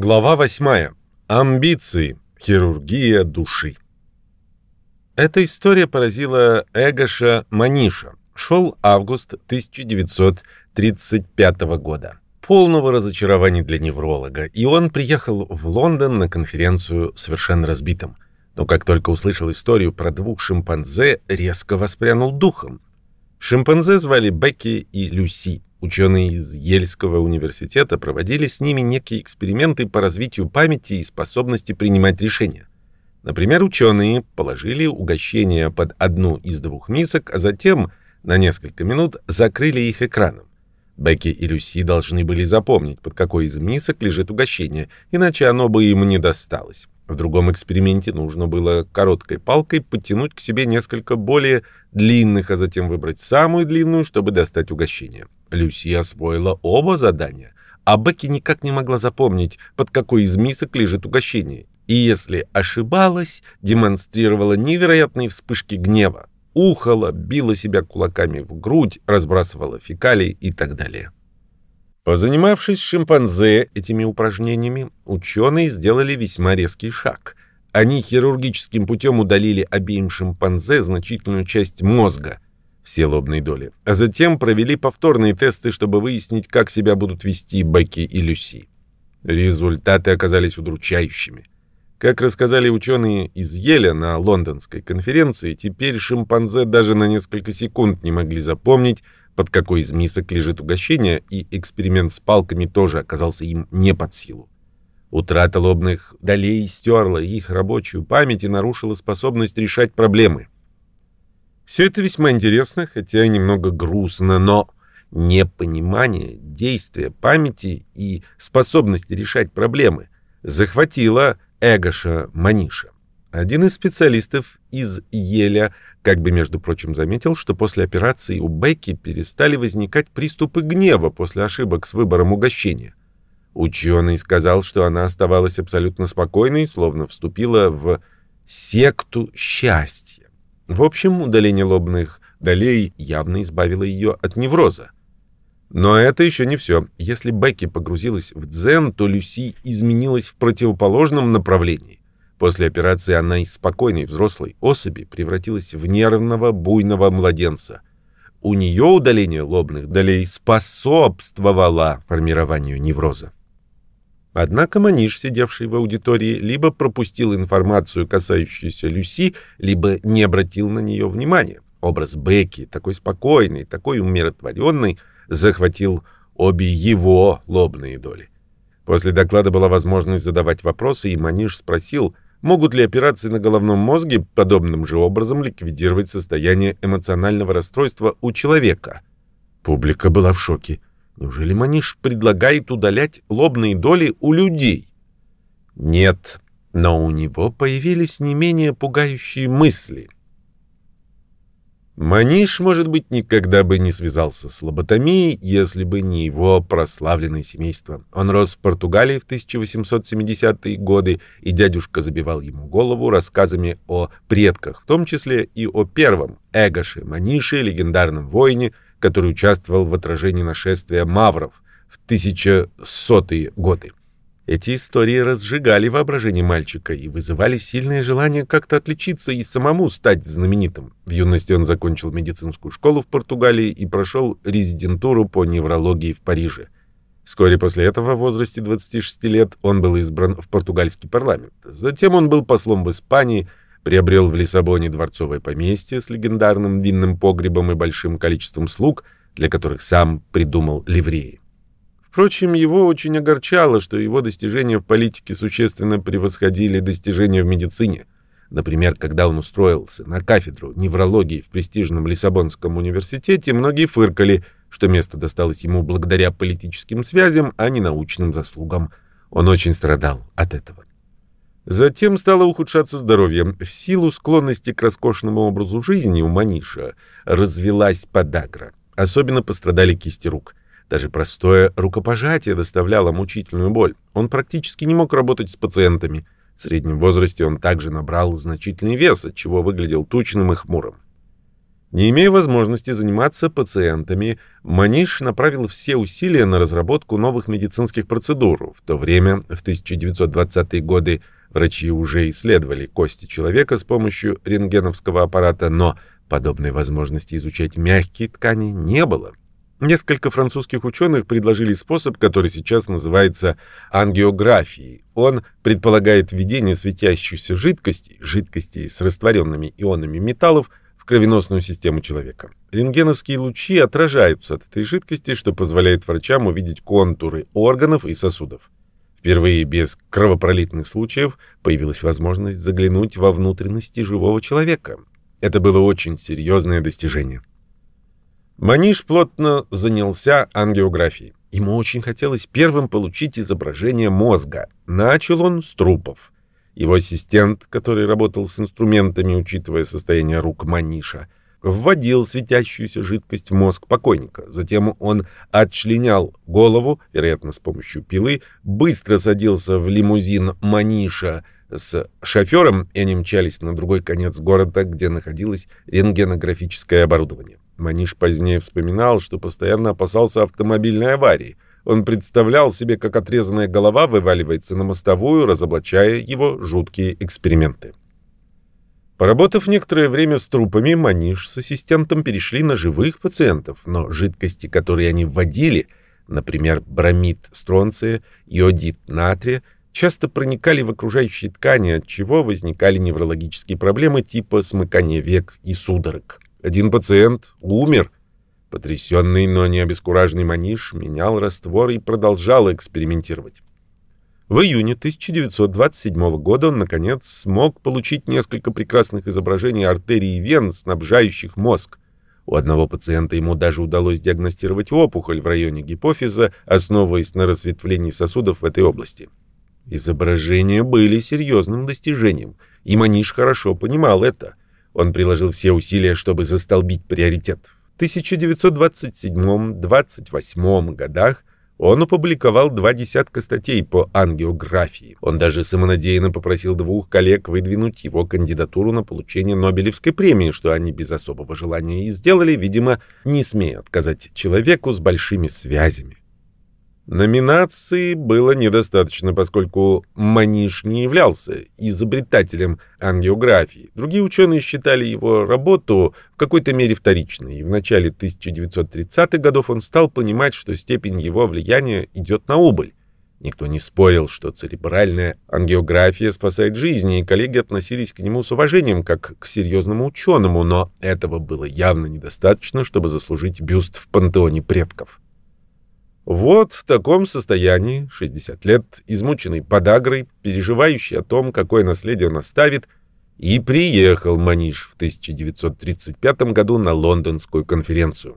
Глава 8. Амбиции. Хирургия души. Эта история поразила Эгоша Маниша. Шел август 1935 года. Полного разочарования для невролога, и он приехал в Лондон на конференцию совершенно разбитым. Но как только услышал историю про двух шимпанзе, резко воспрянул духом. Шимпанзе звали Бекки и Люси. Ученые из Ельского университета проводили с ними некие эксперименты по развитию памяти и способности принимать решения. Например, ученые положили угощение под одну из двух мисок, а затем на несколько минут закрыли их экраном. Бекки и Люси должны были запомнить, под какой из мисок лежит угощение, иначе оно бы им не досталось. В другом эксперименте нужно было короткой палкой подтянуть к себе несколько более длинных, а затем выбрать самую длинную, чтобы достать угощение. Люси освоила оба задания, а Бекки никак не могла запомнить, под какой из мисок лежит угощение. И если ошибалась, демонстрировала невероятные вспышки гнева. Ухала, била себя кулаками в грудь, разбрасывала фекалии и так далее. Позанимавшись шимпанзе этими упражнениями, ученые сделали весьма резкий шаг. Они хирургическим путем удалили обеим шимпанзе значительную часть мозга, все лобные доли, а затем провели повторные тесты, чтобы выяснить, как себя будут вести Бекки и Люси. Результаты оказались удручающими. Как рассказали ученые из Еля на лондонской конференции, теперь шимпанзе даже на несколько секунд не могли запомнить, под какой из мисок лежит угощение, и эксперимент с палками тоже оказался им не под силу. Утрата лобных долей стерла их рабочую память и нарушила способность решать проблемы. Все это весьма интересно, хотя и немного грустно, но непонимание действия памяти и способности решать проблемы захватило Эгоша Маниша. Один из специалистов из Еля как бы, между прочим, заметил, что после операции у Бекки перестали возникать приступы гнева после ошибок с выбором угощения. Ученый сказал, что она оставалась абсолютно спокойной, словно вступила в секту счастья. В общем, удаление лобных долей явно избавило ее от невроза. Но это еще не все. Если Бекки погрузилась в дзен, то Люси изменилась в противоположном направлении. После операции она из спокойной взрослой особи превратилась в нервного буйного младенца. У нее удаление лобных долей способствовало формированию невроза. Однако Маниш, сидевший в аудитории, либо пропустил информацию, касающуюся Люси, либо не обратил на нее внимания. Образ Бекки, такой спокойный, такой умиротворенный, захватил обе его лобные доли. После доклада была возможность задавать вопросы, и Маниш спросил — Могут ли операции на головном мозге подобным же образом ликвидировать состояние эмоционального расстройства у человека? Публика была в шоке. Неужели Маниш предлагает удалять лобные доли у людей? Нет, но у него появились не менее пугающие мысли — Маниш, может быть, никогда бы не связался с лоботомией, если бы не его прославленное семейство. Он рос в Португалии в 1870-е годы, и дядюшка забивал ему голову рассказами о предках, в том числе и о первом Эгоше Манише, легендарном воине, который участвовал в отражении нашествия мавров в 1100-е годы. Эти истории разжигали воображение мальчика и вызывали сильное желание как-то отличиться и самому стать знаменитым. В юности он закончил медицинскую школу в Португалии и прошел резидентуру по неврологии в Париже. Вскоре после этого, в возрасте 26 лет, он был избран в португальский парламент. Затем он был послом в Испании, приобрел в Лиссабоне дворцовое поместье с легендарным винным погребом и большим количеством слуг, для которых сам придумал ливреи. Впрочем, его очень огорчало, что его достижения в политике существенно превосходили достижения в медицине. Например, когда он устроился на кафедру неврологии в престижном Лиссабонском университете, многие фыркали, что место досталось ему благодаря политическим связям, а не научным заслугам. Он очень страдал от этого. Затем стало ухудшаться здоровье. В силу склонности к роскошному образу жизни у Маниша развелась подагра. Особенно пострадали кисти рук. Даже простое рукопожатие доставляло мучительную боль. Он практически не мог работать с пациентами. В среднем возрасте он также набрал значительный вес, отчего выглядел тучным и хмурым. Не имея возможности заниматься пациентами, Маниш направил все усилия на разработку новых медицинских процедур. В то время, в 1920-е годы, врачи уже исследовали кости человека с помощью рентгеновского аппарата, но подобной возможности изучать мягкие ткани не было. Несколько французских ученых предложили способ, который сейчас называется ангиографией. Он предполагает введение светящихся жидкостей, жидкостей с растворенными ионами металлов, кровеносную систему человека. Рентгеновские лучи отражаются от этой жидкости, что позволяет врачам увидеть контуры органов и сосудов. Впервые без кровопролитных случаев появилась возможность заглянуть во внутренности живого человека. Это было очень серьезное достижение. Маниш плотно занялся ангиографией. Ему очень хотелось первым получить изображение мозга. Начал он с трупов. Его ассистент, который работал с инструментами, учитывая состояние рук Маниша, вводил светящуюся жидкость в мозг покойника. Затем он отчленял голову, вероятно, с помощью пилы, быстро садился в лимузин Маниша с шофером, и они мчались на другой конец города, где находилось рентгенографическое оборудование. Маниш позднее вспоминал, что постоянно опасался автомобильной аварии — он представлял себе, как отрезанная голова вываливается на мостовую, разоблачая его жуткие эксперименты. Поработав некоторое время с трупами, Маниш с ассистентом перешли на живых пациентов, но жидкости, которые они вводили, например, бромид стронция, йодид натрия, часто проникали в окружающие ткани, от чего возникали неврологические проблемы типа смыкания век и судорог. Один пациент умер Потрясенный, но не обескураженный Маниш менял раствор и продолжал экспериментировать. В июне 1927 года он, наконец, смог получить несколько прекрасных изображений артерий и вен, снабжающих мозг. У одного пациента ему даже удалось диагностировать опухоль в районе гипофиза, основываясь на разветвлении сосудов в этой области. Изображения были серьезным достижением, и Маниш хорошо понимал это. Он приложил все усилия, чтобы застолбить приоритет. 1927-28 годах он опубликовал два десятка статей по ангиографии. Он даже самонадеянно попросил двух коллег выдвинуть его кандидатуру на получение Нобелевской премии, что они без особого желания и сделали, видимо, не смея отказать человеку с большими связями. Номинации было недостаточно, поскольку Маниш не являлся изобретателем ангиографии. Другие ученые считали его работу в какой-то мере вторичной, и в начале 1930-х годов он стал понимать, что степень его влияния идет на убыль. Никто не спорил, что церебральная ангиография спасает жизни, и коллеги относились к нему с уважением, как к серьезному ученому, но этого было явно недостаточно, чтобы заслужить бюст в пантеоне предков. Вот в таком состоянии, 60 лет, измученный подагрой, переживающий о том, какое наследие он оставит, и приехал Маниш в 1935 году на лондонскую конференцию.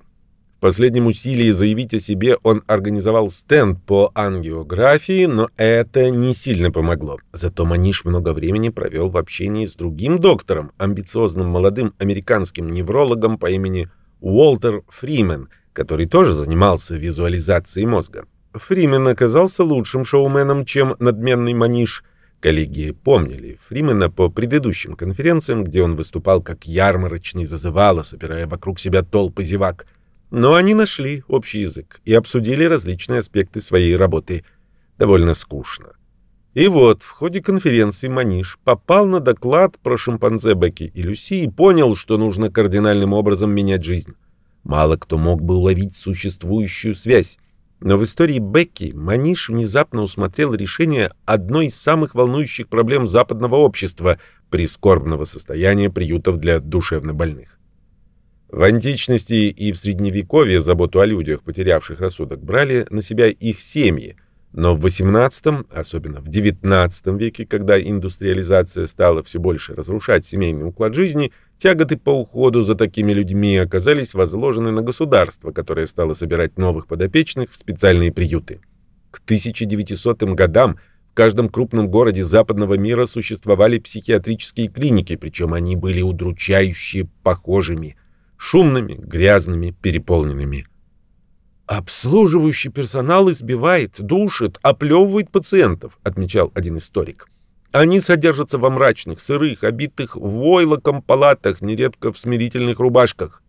В последнем усилии заявить о себе он организовал стенд по ангиографии, но это не сильно помогло. Зато Маниш много времени провел в общении с другим доктором, амбициозным молодым американским неврологом по имени Уолтер Фримен – который тоже занимался визуализацией мозга. Фримен оказался лучшим шоуменом, чем надменный Маниш. Коллеги помнили Фримена по предыдущим конференциям, где он выступал как ярмарочный зазывало, собирая вокруг себя толпы зевак. Но они нашли общий язык и обсудили различные аспекты своей работы. Довольно скучно. И вот, в ходе конференции Маниш попал на доклад про шимпанзе Бекки и Люси и понял, что нужно кардинальным образом менять жизнь. Мало кто мог бы уловить существующую связь. Но в истории Бекки Маниш внезапно усмотрел решение одной из самых волнующих проблем западного общества – прискорбного состояния приютов для душевнобольных. В античности и в Средневековье заботу о людях, потерявших рассудок, брали на себя их семьи – но в XVIII, особенно в XIX веке, когда индустриализация стала все больше разрушать семейный уклад жизни, тяготы по уходу за такими людьми оказались возложены на государство, которое стало собирать новых подопечных в специальные приюты. К 1900 годам в каждом крупном городе западного мира существовали психиатрические клиники, причем они были удручающе похожими, шумными, грязными, переполненными. Обслуживающий персонал избивает, душит, оплевывает пациентов, отмечал один историк. Они содержатся во мрачных, сырых, обитых войлоком палатах, нередко в смирительных рубашках.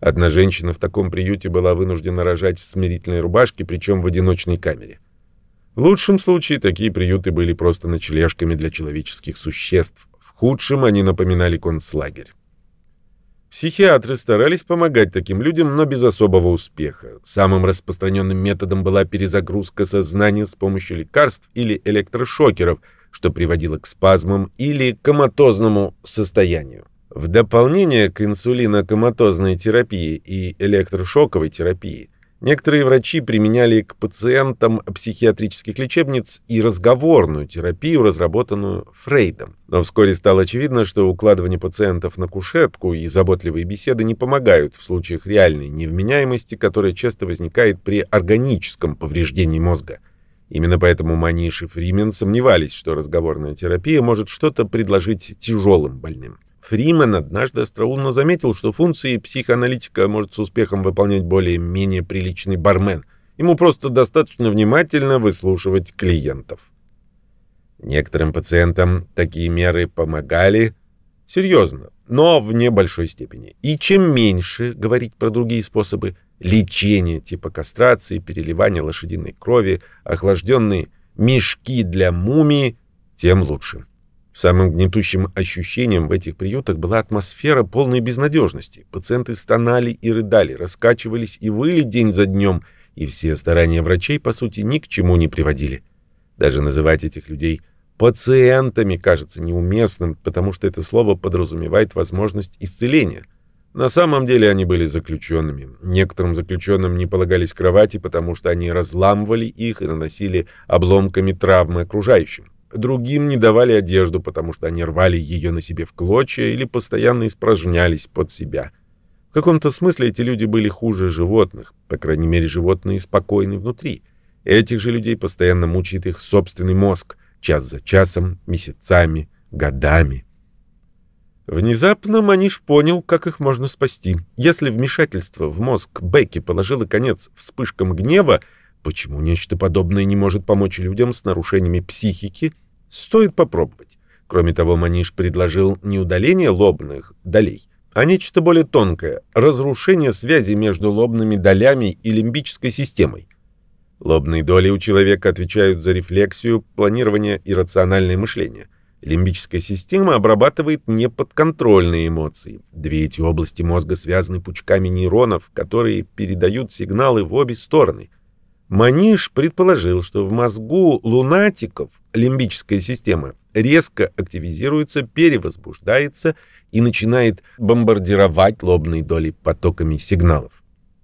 Одна женщина в таком приюте была вынуждена рожать в смирительной рубашке, причем в одиночной камере. В лучшем случае такие приюты были просто ночлежками для человеческих существ. В худшем они напоминали концлагерь. Психиатры старались помогать таким людям, но без особого успеха. Самым распространенным методом была перезагрузка сознания с помощью лекарств или электрошокеров – что приводило к спазмам или коматозному состоянию. В дополнение к инсулинокоматозной терапии и электрошоковой терапии, некоторые врачи применяли к пациентам психиатрических лечебниц и разговорную терапию, разработанную Фрейдом. Но вскоре стало очевидно, что укладывание пациентов на кушетку и заботливые беседы не помогают в случаях реальной невменяемости, которая часто возникает при органическом повреждении мозга – Именно поэтому Маниш и Фримен сомневались, что разговорная терапия может что-то предложить тяжелым больным. Фримен однажды остроумно заметил, что функции психоаналитика может с успехом выполнять более-менее приличный бармен. Ему просто достаточно внимательно выслушивать клиентов. Некоторым пациентам такие меры помогали, серьезно, но в небольшой степени. И чем меньше говорить про другие способы, лечение типа кастрации, переливания лошадиной крови, охлажденные мешки для мумии, тем лучше. Самым гнетущим ощущением в этих приютах была атмосфера полной безнадежности. Пациенты стонали и рыдали, раскачивались и выли день за днем, и все старания врачей, по сути, ни к чему не приводили. Даже называть этих людей пациентами кажется неуместным, потому что это слово подразумевает возможность исцеления. На самом деле они были заключенными. Некоторым заключенным не полагались кровати, потому что они разламывали их и наносили обломками травмы окружающим. Другим не давали одежду, потому что они рвали ее на себе в клочья или постоянно испражнялись под себя. В каком-то смысле эти люди были хуже животных, по крайней мере, животные спокойны внутри. Этих же людей постоянно мучает их собственный мозг, час за часом, месяцами, годами. Внезапно Маниш понял, как их можно спасти. Если вмешательство в мозг Бекки положило конец вспышкам гнева, почему нечто подобное не может помочь людям с нарушениями психики? Стоит попробовать. Кроме того, Маниш предложил не удаление лобных долей, а нечто более тонкое — разрушение связи между лобными долями и лимбической системой. Лобные доли у человека отвечают за рефлексию, планирование и рациональное мышление — Лимбическая система обрабатывает неподконтрольные эмоции. Две эти области мозга связаны пучками нейронов, которые передают сигналы в обе стороны. Маниш предположил, что в мозгу лунатиков лимбическая система резко активизируется, перевозбуждается и начинает бомбардировать лобные доли потоками сигналов.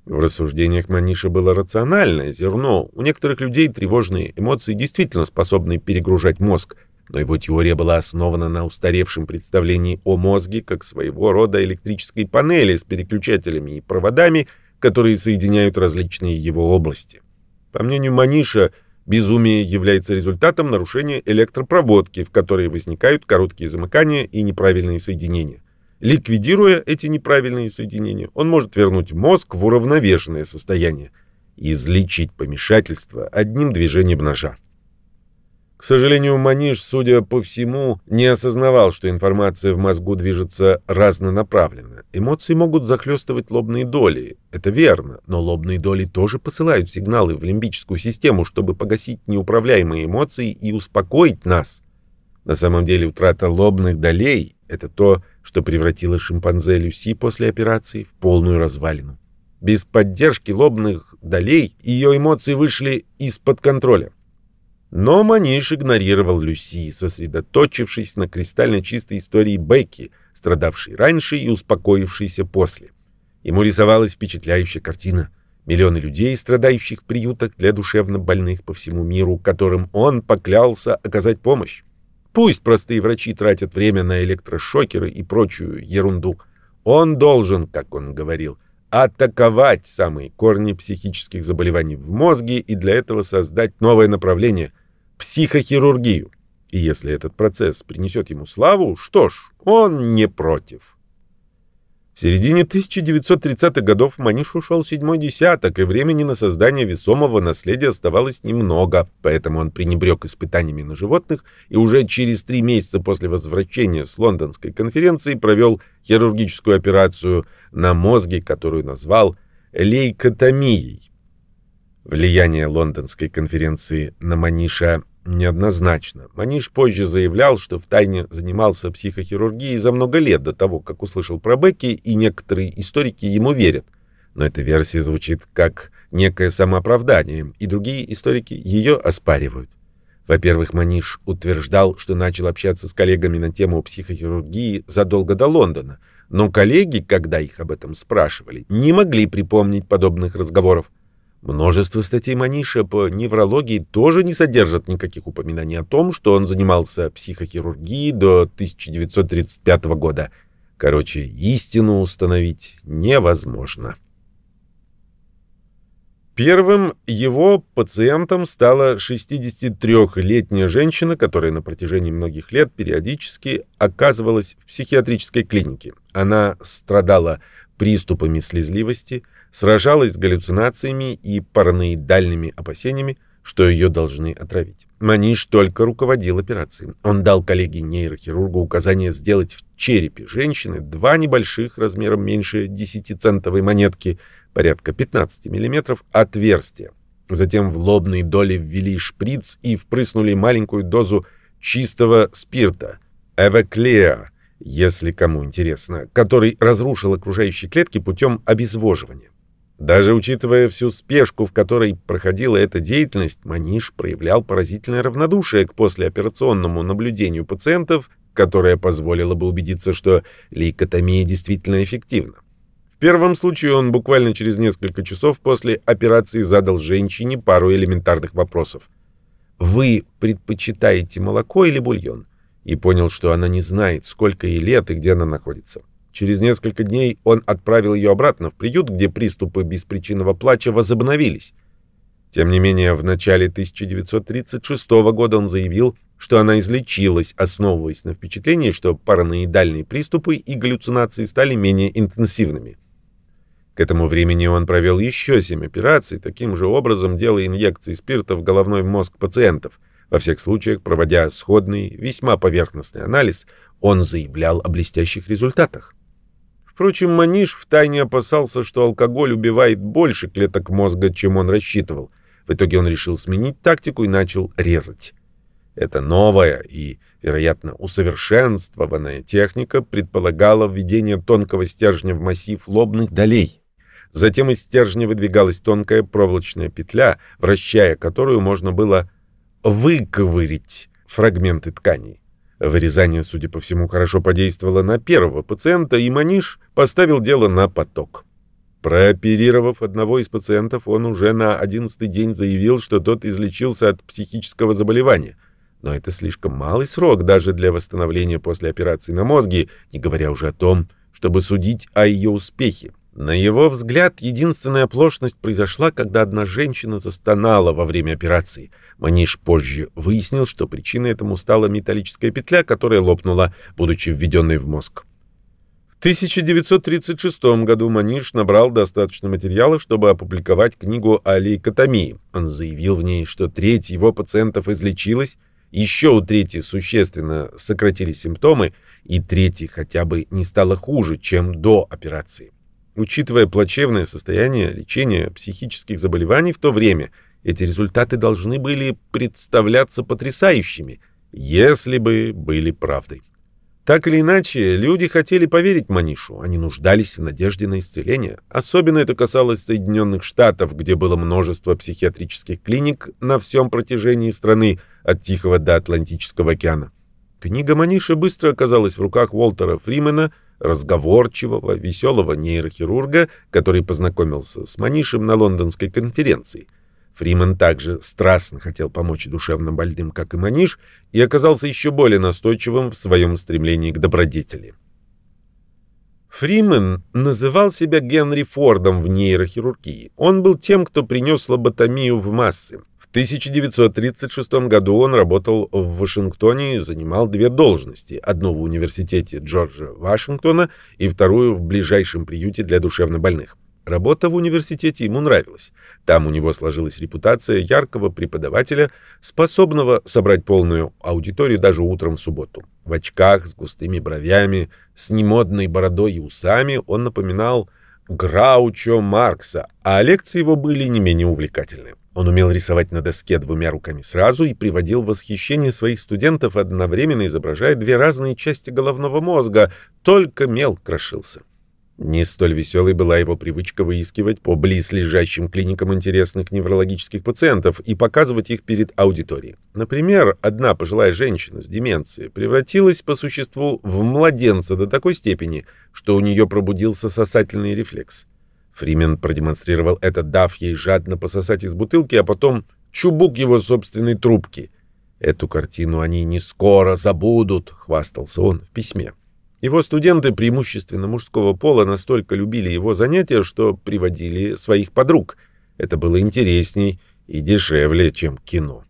В рассуждениях Маниша было рациональное зерно. У некоторых людей тревожные эмоции действительно способны перегружать мозг – но его теория была основана на устаревшем представлении о мозге как своего рода электрической панели с переключателями и проводами, которые соединяют различные его области. По мнению Маниша, безумие является результатом нарушения электропроводки, в которой возникают короткие замыкания и неправильные соединения. Ликвидируя эти неправильные соединения, он может вернуть мозг в уравновешенное состояние и излечить помешательство одним движением ножа. К сожалению, Маниш, судя по всему, не осознавал, что информация в мозгу движется разнонаправленно. Эмоции могут захлестывать лобные доли. Это верно, но лобные доли тоже посылают сигналы в лимбическую систему, чтобы погасить неуправляемые эмоции и успокоить нас. На самом деле утрата лобных долей — это то, что превратило шимпанзе Люси после операции в полную развалину. Без поддержки лобных долей ее эмоции вышли из-под контроля. Но Маниш игнорировал Люси, сосредоточившись на кристально чистой истории Бекки, страдавшей раньше и успокоившейся после. Ему рисовалась впечатляющая картина. Миллионы людей, страдающих в приютах для душевно больных по всему миру, которым он поклялся оказать помощь. Пусть простые врачи тратят время на электрошокеры и прочую ерунду. Он должен, как он говорил, атаковать самые корни психических заболеваний в мозге и для этого создать новое направление – психохирургию. И если этот процесс принесет ему славу, что ж, он не против. В середине 1930-х годов Маниш ушел седьмой десяток, и времени на создание весомого наследия оставалось немного, поэтому он пренебрег испытаниями на животных и уже через три месяца после возвращения с лондонской конференции провел хирургическую операцию на мозге, которую назвал лейкотомией. Влияние лондонской конференции на Маниша неоднозначно. Маниш позже заявлял, что втайне занимался психохирургией за много лет до того, как услышал про Бекки, и некоторые историки ему верят. Но эта версия звучит как некое самооправдание, и другие историки ее оспаривают. Во-первых, Маниш утверждал, что начал общаться с коллегами на тему психохирургии задолго до Лондона, но коллеги, когда их об этом спрашивали, не могли припомнить подобных разговоров. Множество статей Маниша по неврологии тоже не содержат никаких упоминаний о том, что он занимался психохирургией до 1935 года. Короче, истину установить невозможно. Первым его пациентом стала 63-летняя женщина, которая на протяжении многих лет периодически оказывалась в психиатрической клинике. Она страдала приступами слезливости, сражалась с галлюцинациями и параноидальными опасениями, что ее должны отравить. Маниш только руководил операцией. Он дал коллеге-нейрохирургу указание сделать в черепе женщины два небольших, размером меньше 10-центовой монетки, порядка 15 мм, отверстия. Затем в лобные доли ввели шприц и впрыснули маленькую дозу чистого спирта, эвеклеа, если кому интересно, который разрушил окружающие клетки путем обезвоживания. Даже учитывая всю спешку, в которой проходила эта деятельность, Маниш проявлял поразительное равнодушие к послеоперационному наблюдению пациентов, которое позволило бы убедиться, что лейкотомия действительно эффективна. В первом случае он буквально через несколько часов после операции задал женщине пару элементарных вопросов. «Вы предпочитаете молоко или бульон?» и понял, что она не знает, сколько ей лет и где она находится. Через несколько дней он отправил ее обратно в приют, где приступы беспричинного плача возобновились. Тем не менее, в начале 1936 года он заявил, что она излечилась, основываясь на впечатлении, что параноидальные приступы и галлюцинации стали менее интенсивными. К этому времени он провел еще семь операций, таким же образом делая инъекции спирта в головной мозг пациентов – во всех случаях, проводя сходный, весьма поверхностный анализ, он заявлял о блестящих результатах. Впрочем, Маниш втайне опасался, что алкоголь убивает больше клеток мозга, чем он рассчитывал. В итоге он решил сменить тактику и начал резать. Эта новая и, вероятно, усовершенствованная техника предполагала введение тонкого стержня в массив лобных долей. Затем из стержня выдвигалась тонкая проволочная петля, вращая которую можно было выковырить фрагменты тканей. Вырезание, судя по всему, хорошо подействовало на первого пациента, и Маниш поставил дело на поток. Прооперировав одного из пациентов, он уже на одиннадцатый день заявил, что тот излечился от психического заболевания. Но это слишком малый срок даже для восстановления после операции на мозге, не говоря уже о том, чтобы судить о ее успехе. На его взгляд, единственная оплошность произошла, когда одна женщина застонала во время операции. Маниш позже выяснил, что причиной этому стала металлическая петля, которая лопнула, будучи введенной в мозг. В 1936 году Маниш набрал достаточно материала, чтобы опубликовать книгу о лейкотомии. Он заявил в ней, что треть его пациентов излечилась, еще у трети существенно сократились симптомы, и трети хотя бы не стало хуже, чем до операции. Учитывая плачевное состояние лечения психических заболеваний в то время, эти результаты должны были представляться потрясающими, если бы были правдой. Так или иначе, люди хотели поверить Манишу, они нуждались в надежде на исцеление. Особенно это касалось Соединенных Штатов, где было множество психиатрических клиник на всем протяжении страны от Тихого до Атлантического океана. Книга Маниша быстро оказалась в руках Уолтера Фримена – разговорчивого, веселого нейрохирурга, который познакомился с Манишем на лондонской конференции. Фриман также страстно хотел помочь душевно больным, как и Маниш, и оказался еще более настойчивым в своем стремлении к добродетели. Фримен называл себя Генри Фордом в нейрохирургии. Он был тем, кто принес лоботомию в массы. В В 1936 году он работал в Вашингтоне и занимал две должности, одну в университете Джорджа Вашингтона и вторую в ближайшем приюте для душевнобольных. Работа в университете ему нравилась. Там у него сложилась репутация яркого преподавателя, способного собрать полную аудиторию даже утром в субботу. В очках, с густыми бровями, с немодной бородой и усами он напоминал Граучо Маркса, а лекции его были не менее увлекательны. Он умел рисовать на доске двумя руками сразу и приводил в восхищение своих студентов, одновременно изображая две разные части головного мозга, только мел крошился. Не столь веселой была его привычка выискивать по близлежащим клиникам интересных неврологических пациентов и показывать их перед аудиторией. Например, одна пожилая женщина с деменцией превратилась по существу в младенца до такой степени, что у нее пробудился сосательный рефлекс. Фримен продемонстрировал это, дав ей жадно пососать из бутылки, а потом чубук его собственной трубки. «Эту картину они не скоро забудут», — хвастался он в письме. Его студенты, преимущественно мужского пола, настолько любили его занятия, что приводили своих подруг. Это было интересней и дешевле, чем кино.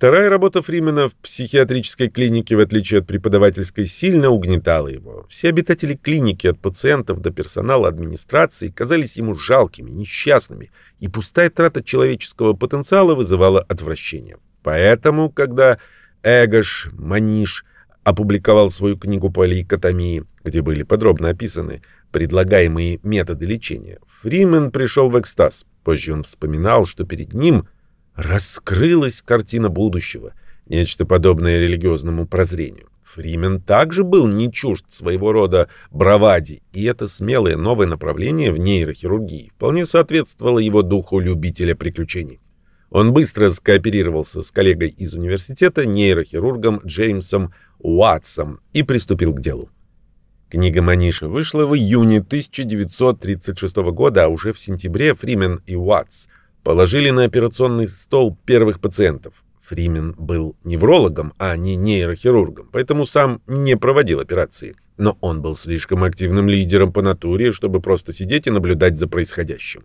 Вторая работа Фримена в психиатрической клинике, в отличие от преподавательской, сильно угнетала его. Все обитатели клиники, от пациентов до персонала администрации, казались ему жалкими, несчастными, и пустая трата человеческого потенциала вызывала отвращение. Поэтому, когда Эгош, Маниш опубликовал свою книгу по лейкотомии, где были подробно описаны предлагаемые методы лечения, Фримен пришел в экстаз. Позже он вспоминал, что перед ним раскрылась картина будущего, нечто подобное религиозному прозрению. Фримен также был не чужд своего рода бравади, и это смелое новое направление в нейрохирургии вполне соответствовало его духу любителя приключений. Он быстро скооперировался с коллегой из университета, нейрохирургом Джеймсом Уатсом, и приступил к делу. Книга Маниша вышла в июне 1936 года, а уже в сентябре Фримен и Уатс положили на операционный стол первых пациентов. Фримен был неврологом, а не нейрохирургом, поэтому сам не проводил операции. Но он был слишком активным лидером по натуре, чтобы просто сидеть и наблюдать за происходящим.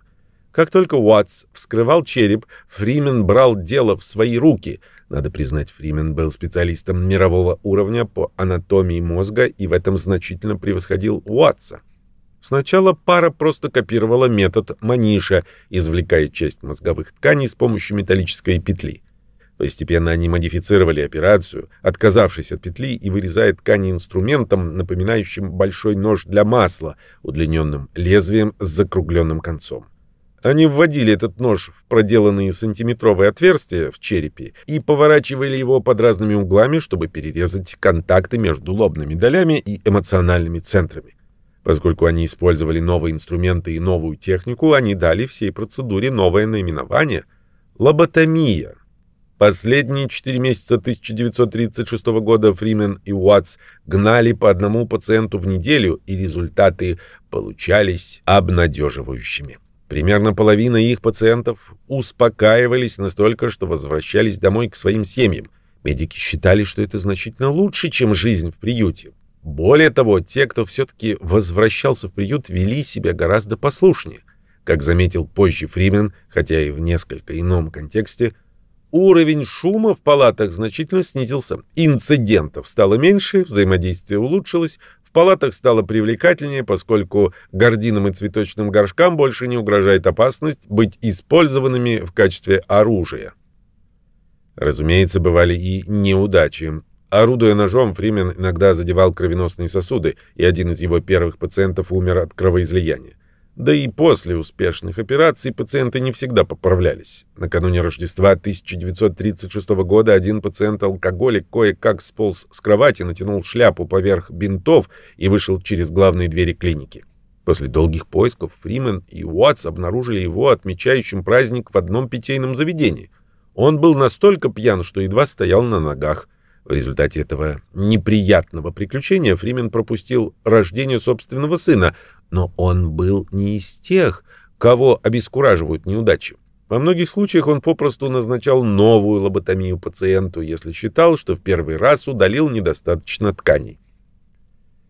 Как только Уатс вскрывал череп, Фримен брал дело в свои руки — надо признать, Фримен был специалистом мирового уровня по анатомии мозга и в этом значительно превосходил Уатса. Сначала пара просто копировала метод Маниша, извлекая часть мозговых тканей с помощью металлической петли. Постепенно они модифицировали операцию, отказавшись от петли и вырезая ткани инструментом, напоминающим большой нож для масла, удлиненным лезвием с закругленным концом. Они вводили этот нож в проделанные сантиметровые отверстия в черепе и поворачивали его под разными углами, чтобы перерезать контакты между лобными долями и эмоциональными центрами. Поскольку они использовали новые инструменты и новую технику, они дали всей процедуре новое наименование — лоботомия. Последние четыре месяца 1936 года Фримен и Уатс гнали по одному пациенту в неделю, и результаты получались обнадеживающими. Примерно половина их пациентов успокаивались настолько, что возвращались домой к своим семьям. Медики считали, что это значительно лучше, чем жизнь в приюте. Более того, те, кто все-таки возвращался в приют, вели себя гораздо послушнее. Как заметил позже Фримен, хотя и в несколько ином контексте, уровень шума в палатах значительно снизился, инцидентов стало меньше, взаимодействие улучшилось, палатах стало привлекательнее, поскольку гординам и цветочным горшкам больше не угрожает опасность быть использованными в качестве оружия. Разумеется, бывали и неудачи. Орудуя ножом, Фримен иногда задевал кровеносные сосуды, и один из его первых пациентов умер от кровоизлияния. Да и после успешных операций пациенты не всегда поправлялись. Накануне Рождества 1936 года один пациент-алкоголик кое-как сполз с кровати, натянул шляпу поверх бинтов и вышел через главные двери клиники. После долгих поисков Фримен и Уотс обнаружили его отмечающим праздник в одном питейном заведении. Он был настолько пьян, что едва стоял на ногах. В результате этого неприятного приключения Фримен пропустил рождение собственного сына, но он был не из тех, кого обескураживают неудачи. Во многих случаях он попросту назначал новую лоботомию пациенту, если считал, что в первый раз удалил недостаточно тканей.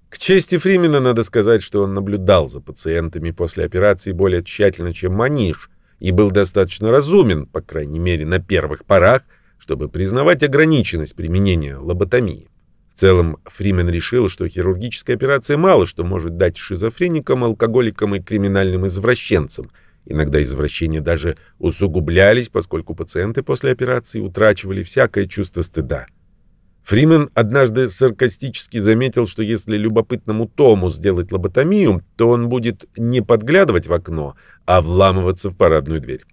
К чести Фримена надо сказать, что он наблюдал за пациентами после операции более тщательно, чем Маниш, и был достаточно разумен, по крайней мере на первых порах, чтобы признавать ограниченность применения лоботомии. В целом, Фримен решил, что хирургическая операция мало что может дать шизофреникам, алкоголикам и криминальным извращенцам. Иногда извращения даже усугублялись, поскольку пациенты после операции утрачивали всякое чувство стыда. Фримен однажды саркастически заметил, что если любопытному Тому сделать лоботомию, то он будет не подглядывать в окно, а вламываться в парадную дверь.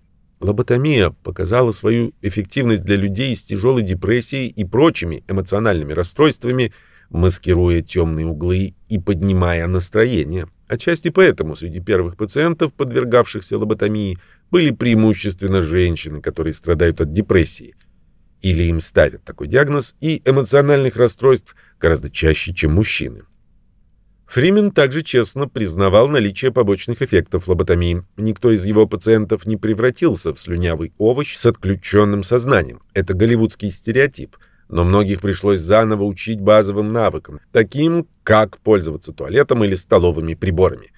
Лоботомия показала свою эффективность для людей с тяжелой депрессией и прочими эмоциональными расстройствами, маскируя темные углы и поднимая настроение. Отчасти поэтому среди первых пациентов, подвергавшихся лоботомии, были преимущественно женщины, которые страдают от депрессии. Или им ставят такой диагноз и эмоциональных расстройств гораздо чаще, чем мужчины. Фримен также честно признавал наличие побочных эффектов лоботомии. Никто из его пациентов не превратился в слюнявый овощ с отключенным сознанием. Это голливудский стереотип. Но многих пришлось заново учить базовым навыкам, таким как пользоваться туалетом или столовыми приборами.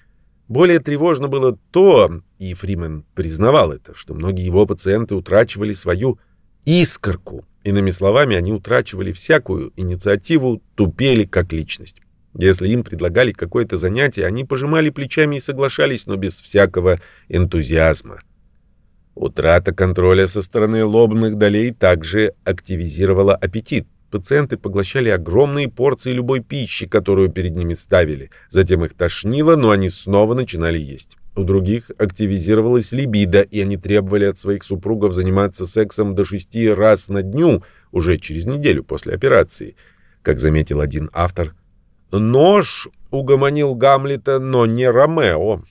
Более тревожно было то, и Фримен признавал это, что многие его пациенты утрачивали свою искорку. Иными словами, они утрачивали всякую инициативу, тупели как личность. Если им предлагали какое-то занятие, они пожимали плечами и соглашались, но без всякого энтузиазма. Утрата контроля со стороны лобных долей также активизировала аппетит. Пациенты поглощали огромные порции любой пищи, которую перед ними ставили. Затем их тошнило, но они снова начинали есть. У других активизировалась либидо, и они требовали от своих супругов заниматься сексом до шести раз на дню уже через неделю после операции. Как заметил один автор, Нож угомонил Гамлета, но не Ромео.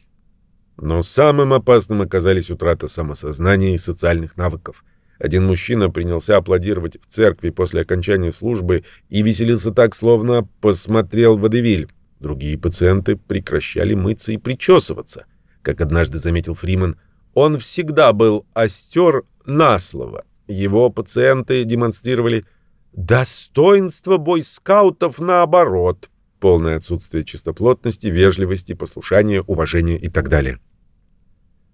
Но самым опасным оказались утрата самосознания и социальных навыков. Один мужчина принялся аплодировать в церкви после окончания службы и веселился так, словно посмотрел водевиль. Другие пациенты прекращали мыться и причесываться. Как однажды заметил Фриман, он всегда был остер на слово. Его пациенты демонстрировали достоинство бойскаутов наоборот — полное отсутствие чистоплотности, вежливости, послушания, уважения и так далее.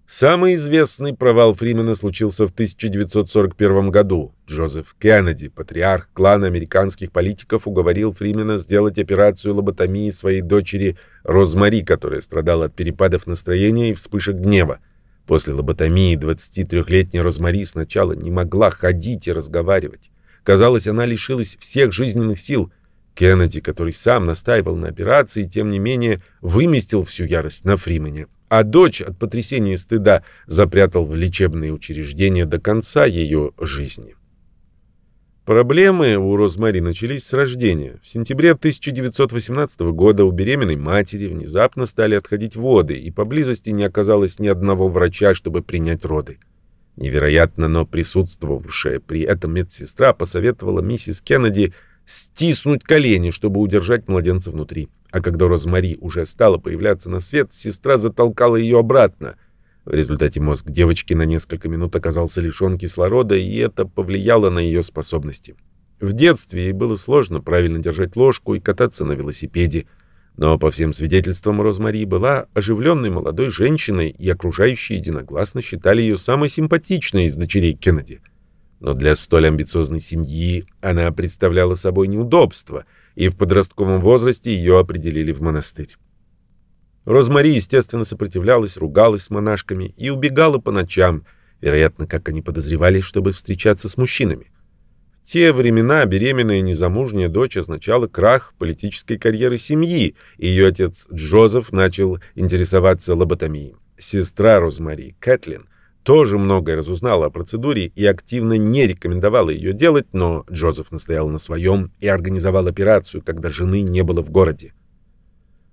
Самый известный провал Фримена случился в 1941 году. Джозеф Кеннеди, патриарх клана американских политиков, уговорил Фримена сделать операцию лоботомии своей дочери Розмари, которая страдала от перепадов настроения и вспышек гнева. После лоботомии 23-летняя Розмари сначала не могла ходить и разговаривать. Казалось, она лишилась всех жизненных сил – Кеннеди, который сам настаивал на операции, тем не менее выместил всю ярость на Фримене, а дочь от потрясения и стыда запрятал в лечебные учреждения до конца ее жизни. Проблемы у Розмари начались с рождения. В сентябре 1918 года у беременной матери внезапно стали отходить воды, и поблизости не оказалось ни одного врача, чтобы принять роды. Невероятно, но присутствовавшая при этом медсестра посоветовала миссис Кеннеди – стиснуть колени, чтобы удержать младенца внутри. А когда Розмари уже стала появляться на свет, сестра затолкала ее обратно. В результате мозг девочки на несколько минут оказался лишен кислорода, и это повлияло на ее способности. В детстве ей было сложно правильно держать ложку и кататься на велосипеде. Но, по всем свидетельствам, Розмари была оживленной молодой женщиной, и окружающие единогласно считали ее самой симпатичной из дочерей Кеннеди но для столь амбициозной семьи она представляла собой неудобство, и в подростковом возрасте ее определили в монастырь. Розмари, естественно, сопротивлялась, ругалась с монашками и убегала по ночам, вероятно, как они подозревали, чтобы встречаться с мужчинами. В те времена беременная незамужняя дочь означала крах политической карьеры семьи, и ее отец Джозеф начал интересоваться лоботомией. Сестра Розмари, Кэтлин, тоже многое разузнала о процедуре и активно не рекомендовала ее делать, но Джозеф настоял на своем и организовал операцию, когда жены не было в городе.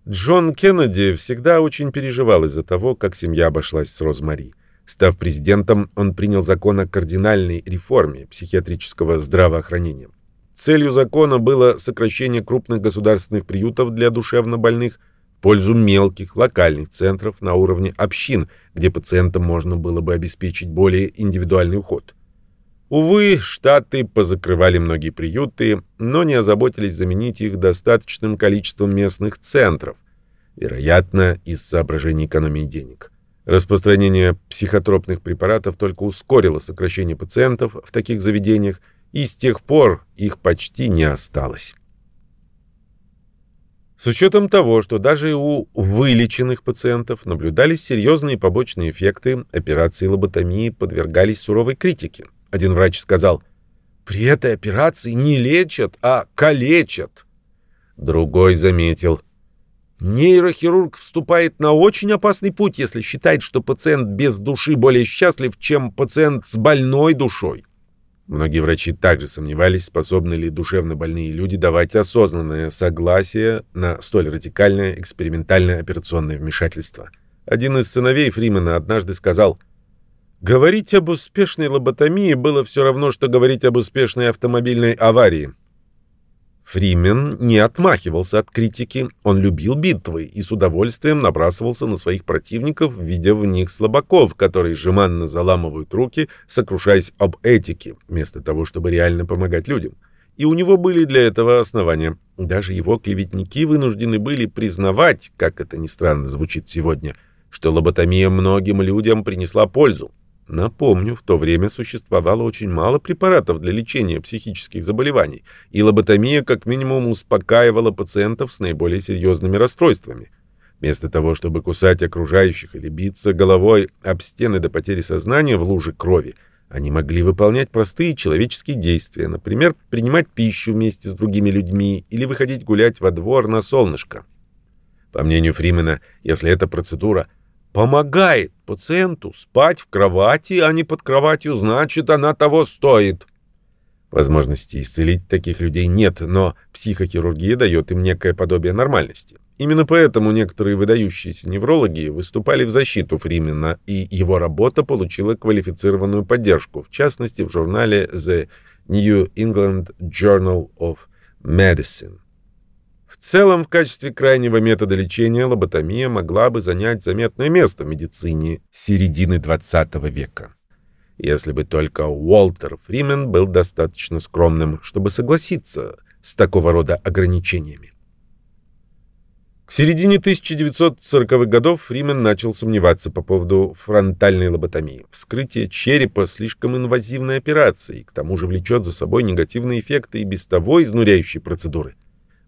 Джон Кеннеди всегда очень переживал из-за того, как семья обошлась с Розмари. Став президентом, он принял закон о кардинальной реформе психиатрического здравоохранения. Целью закона было сокращение крупных государственных приютов для душевнобольных пользу мелких локальных центров на уровне общин, где пациентам можно было бы обеспечить более индивидуальный уход. Увы, штаты позакрывали многие приюты, но не озаботились заменить их достаточным количеством местных центров, вероятно, из соображений экономии денег. Распространение психотропных препаратов только ускорило сокращение пациентов в таких заведениях, и с тех пор их почти не осталось. С учетом того, что даже у вылеченных пациентов наблюдались серьезные побочные эффекты, операции лоботомии подвергались суровой критике. Один врач сказал, «При этой операции не лечат, а калечат». Другой заметил, Нейрохирург вступает на очень опасный путь, если считает, что пациент без души более счастлив, чем пациент с больной душой. Многие врачи также сомневались, способны ли душевно больные люди давать осознанное согласие на столь радикальное экспериментальное операционное вмешательство. Один из сыновей Фримена однажды сказал, «Говорить об успешной лоботомии было все равно, что говорить об успешной автомобильной аварии. Фримен не отмахивался от критики, он любил битвы и с удовольствием набрасывался на своих противников, видя в них слабаков, которые жеманно заламывают руки, сокрушаясь об этике, вместо того, чтобы реально помогать людям. И у него были для этого основания. Даже его клеветники вынуждены были признавать, как это ни странно звучит сегодня, что лоботомия многим людям принесла пользу. Напомню, в то время существовало очень мало препаратов для лечения психических заболеваний, и лоботомия как минимум успокаивала пациентов с наиболее серьезными расстройствами. Вместо того, чтобы кусать окружающих или биться головой об стены до потери сознания в луже крови, они могли выполнять простые человеческие действия, например, принимать пищу вместе с другими людьми или выходить гулять во двор на солнышко. По мнению Фримена, если эта процедура – помогает пациенту спать в кровати, а не под кроватью, значит, она того стоит. Возможности исцелить таких людей нет, но психохирургия дает им некое подобие нормальности. Именно поэтому некоторые выдающиеся неврологи выступали в защиту Фримена, и его работа получила квалифицированную поддержку, в частности в журнале The New England Journal of Medicine. Целом, в качестве крайнего метода лечения лоботомия могла бы занять заметное место в медицине середины XX века. Если бы только Уолтер Фримен был достаточно скромным, чтобы согласиться с такого рода ограничениями. К середине 1940-х годов Фримен начал сомневаться по поводу фронтальной лоботомии. Вскрытие черепа – слишком инвазивная операция, и к тому же влечет за собой негативные эффекты и без того изнуряющие процедуры.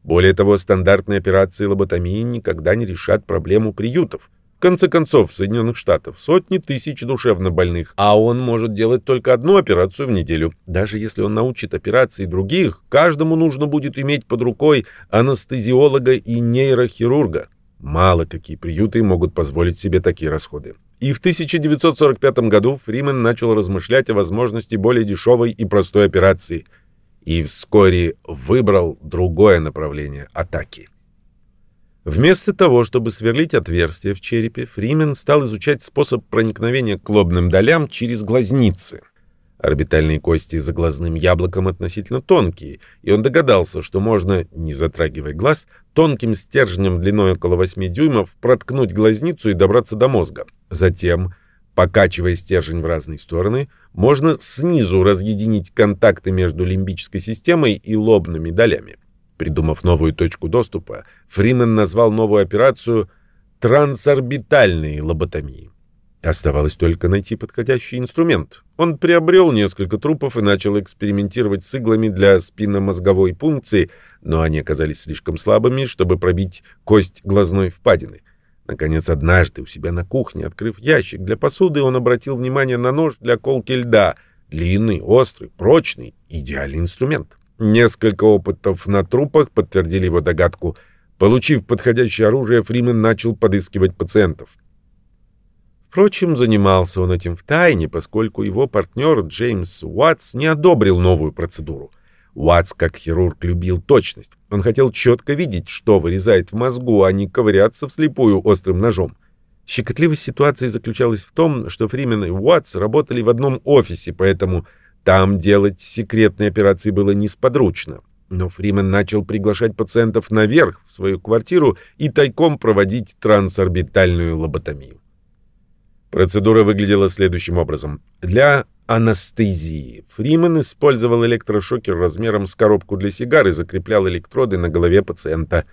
Более того, стандартные операции лоботомии никогда не решат проблему приютов. В конце концов, в Соединенных Штатах сотни тысяч душевно больных, а он может делать только одну операцию в неделю. Даже если он научит операции других, каждому нужно будет иметь под рукой анестезиолога и нейрохирурга. Мало какие приюты могут позволить себе такие расходы. И в 1945 году Фримен начал размышлять о возможности более дешевой и простой операции – и вскоре выбрал другое направление атаки. Вместо того, чтобы сверлить отверстие в черепе, Фримен стал изучать способ проникновения к лобным долям через глазницы. Орбитальные кости за глазным яблоком относительно тонкие, и он догадался, что можно, не затрагивая глаз, тонким стержнем длиной около 8 дюймов проткнуть глазницу и добраться до мозга. Затем Покачивая стержень в разные стороны, можно снизу разъединить контакты между лимбической системой и лобными долями. Придумав новую точку доступа, Фримен назвал новую операцию трансорбитальной лоботомией. Оставалось только найти подходящий инструмент. Он приобрел несколько трупов и начал экспериментировать с иглами для спинномозговой пункции, но они оказались слишком слабыми, чтобы пробить кость глазной впадины. Наконец, однажды у себя на кухне, открыв ящик для посуды, он обратил внимание на нож для колки льда. Длинный, острый, прочный, идеальный инструмент. Несколько опытов на трупах подтвердили его догадку. Получив подходящее оружие, Фримен начал подыскивать пациентов. Впрочем, занимался он этим в тайне, поскольку его партнер Джеймс Уатс не одобрил новую процедуру. Уатс, как хирург, любил точность. Он хотел четко видеть, что вырезает в мозгу, а не ковыряться вслепую острым ножом. Щекотливость ситуации заключалась в том, что Фримен и Уатс работали в одном офисе, поэтому там делать секретные операции было несподручно. Но Фримен начал приглашать пациентов наверх, в свою квартиру, и тайком проводить трансорбитальную лоботомию. Процедура выглядела следующим образом. Для анестезии. Фриман использовал электрошокер размером с коробку для сигар и закреплял электроды на голове пациента.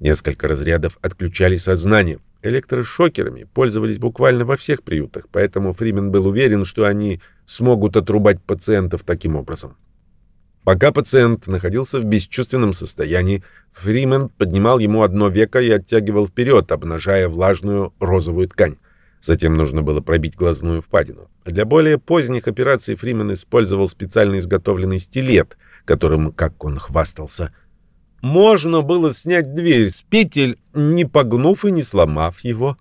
Несколько разрядов отключали сознание. Электрошокерами пользовались буквально во всех приютах, поэтому Фримен был уверен, что они смогут отрубать пациентов таким образом. Пока пациент находился в бесчувственном состоянии, Фримен поднимал ему одно веко и оттягивал вперед, обнажая влажную розовую ткань. Затем нужно было пробить глазную впадину. Для более поздних операций Фримен использовал специально изготовленный стилет, которым, как он хвастался, можно было снять дверь с петель, не погнув и не сломав его.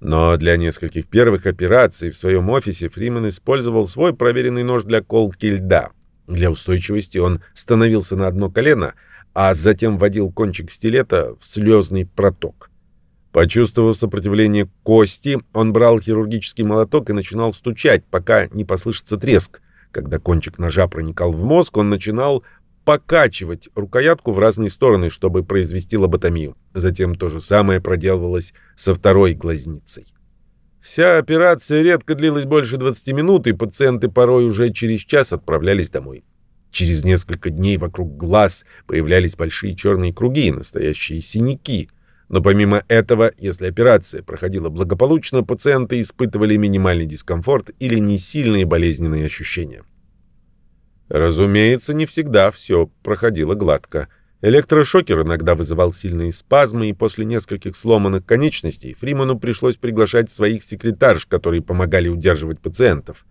Но для нескольких первых операций в своем офисе Фримен использовал свой проверенный нож для колки льда — для устойчивости он становился на одно колено, а затем вводил кончик стилета в слезный проток. Почувствовав сопротивление кости, он брал хирургический молоток и начинал стучать, пока не послышится треск. Когда кончик ножа проникал в мозг, он начинал покачивать рукоятку в разные стороны, чтобы произвести лоботомию. Затем то же самое проделывалось со второй глазницей. Вся операция редко длилась больше 20 минут, и пациенты порой уже через час отправлялись домой. Через несколько дней вокруг глаз появлялись большие черные круги, настоящие синяки. Но помимо этого, если операция проходила благополучно, пациенты испытывали минимальный дискомфорт или несильные болезненные ощущения. Разумеется, не всегда все проходило гладко – Электрошокер иногда вызывал сильные спазмы, и после нескольких сломанных конечностей Фриману пришлось приглашать своих секретарш, которые помогали удерживать пациентов.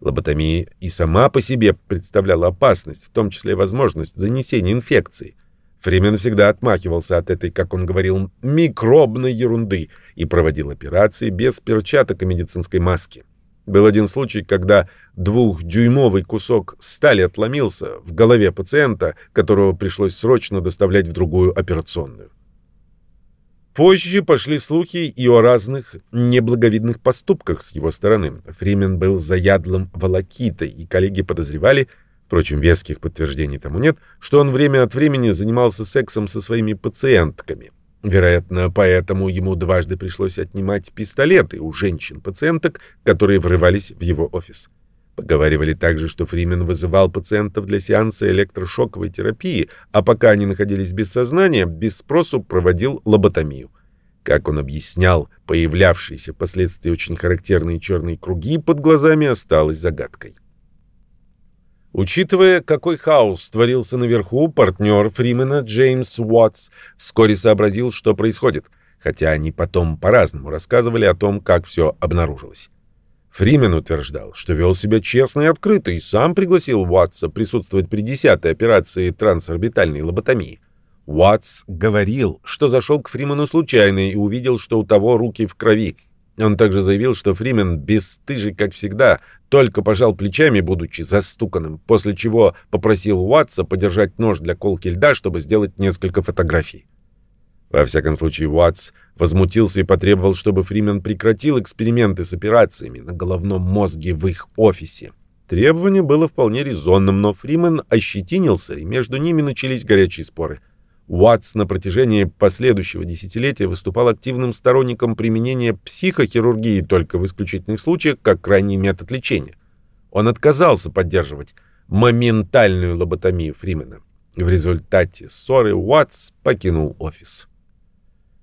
Лоботомия и сама по себе представляла опасность, в том числе возможность занесения инфекции. Фримен всегда отмахивался от этой, как он говорил, микробной ерунды и проводил операции без перчаток и медицинской маски. Был один случай, когда двухдюймовый кусок стали отломился в голове пациента, которого пришлось срочно доставлять в другую операционную. Позже пошли слухи и о разных неблаговидных поступках с его стороны. Фримен был заядлым волокитой, и коллеги подозревали, впрочем, веских подтверждений тому нет, что он время от времени занимался сексом со своими пациентками. Вероятно, поэтому ему дважды пришлось отнимать пистолеты у женщин-пациенток, которые врывались в его офис. Поговаривали также, что Фримен вызывал пациентов для сеанса электрошоковой терапии, а пока они находились без сознания, без спросу проводил лоботомию. Как он объяснял, появлявшиеся впоследствии очень характерные черные круги под глазами осталось загадкой. Учитывая, какой хаос творился наверху, партнер Фримена Джеймс Уотс вскоре сообразил, что происходит, хотя они потом по-разному рассказывали о том, как все обнаружилось. Фримен утверждал, что вел себя честно и открыто, и сам пригласил Уатса присутствовать при десятой операции трансорбитальной лоботомии. Уатс говорил, что зашел к Фримену случайно и увидел, что у того руки в крови — он также заявил, что Фримен, бесстыжий как всегда, только пожал плечами, будучи застуканным, после чего попросил Уатса подержать нож для колки льда, чтобы сделать несколько фотографий. Во всяком случае, Уатс возмутился и потребовал, чтобы Фримен прекратил эксперименты с операциями на головном мозге в их офисе. Требование было вполне резонным, но Фримен ощетинился, и между ними начались горячие споры. Уатс на протяжении последующего десятилетия выступал активным сторонником применения психохирургии только в исключительных случаях как крайний метод лечения. Он отказался поддерживать моментальную лоботомию Фримена. В результате ссоры Уатс покинул офис.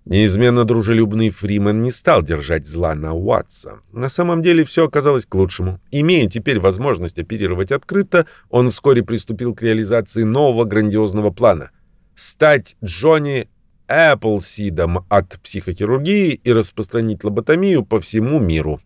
Неизменно дружелюбный Фримен не стал держать зла на Уатса. На самом деле все оказалось к лучшему. Имея теперь возможность оперировать открыто, он вскоре приступил к реализации нового грандиозного плана — стать Джонни Эпплсидом от психохирургии и распространить лоботомию по всему миру.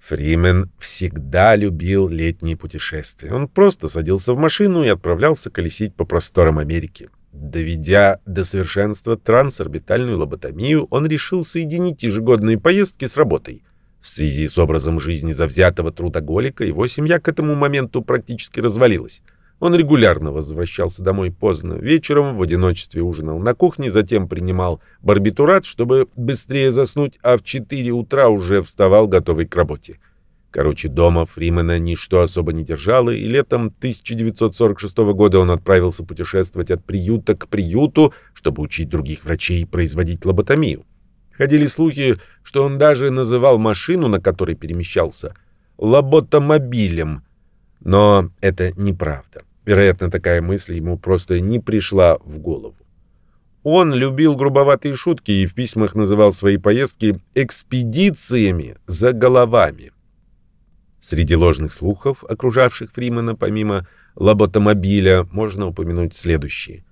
Фримен всегда любил летние путешествия. Он просто садился в машину и отправлялся колесить по просторам Америки. Доведя до совершенства трансорбитальную лоботомию, он решил соединить ежегодные поездки с работой. В связи с образом жизни завзятого трудоголика его семья к этому моменту практически развалилась. Он регулярно возвращался домой поздно вечером, в одиночестве ужинал на кухне, затем принимал барбитурат, чтобы быстрее заснуть, а в 4 утра уже вставал, готовый к работе. Короче, дома Фримена ничто особо не держало, и летом 1946 года он отправился путешествовать от приюта к приюту, чтобы учить других врачей производить лоботомию. Ходили слухи, что он даже называл машину, на которой перемещался, лоботомобилем, но это неправда. Вероятно, такая мысль ему просто не пришла в голову. Он любил грубоватые шутки и в письмах называл свои поездки «экспедициями за головами». Среди ложных слухов, окружавших Фримена помимо лоботомобиля, можно упомянуть следующие.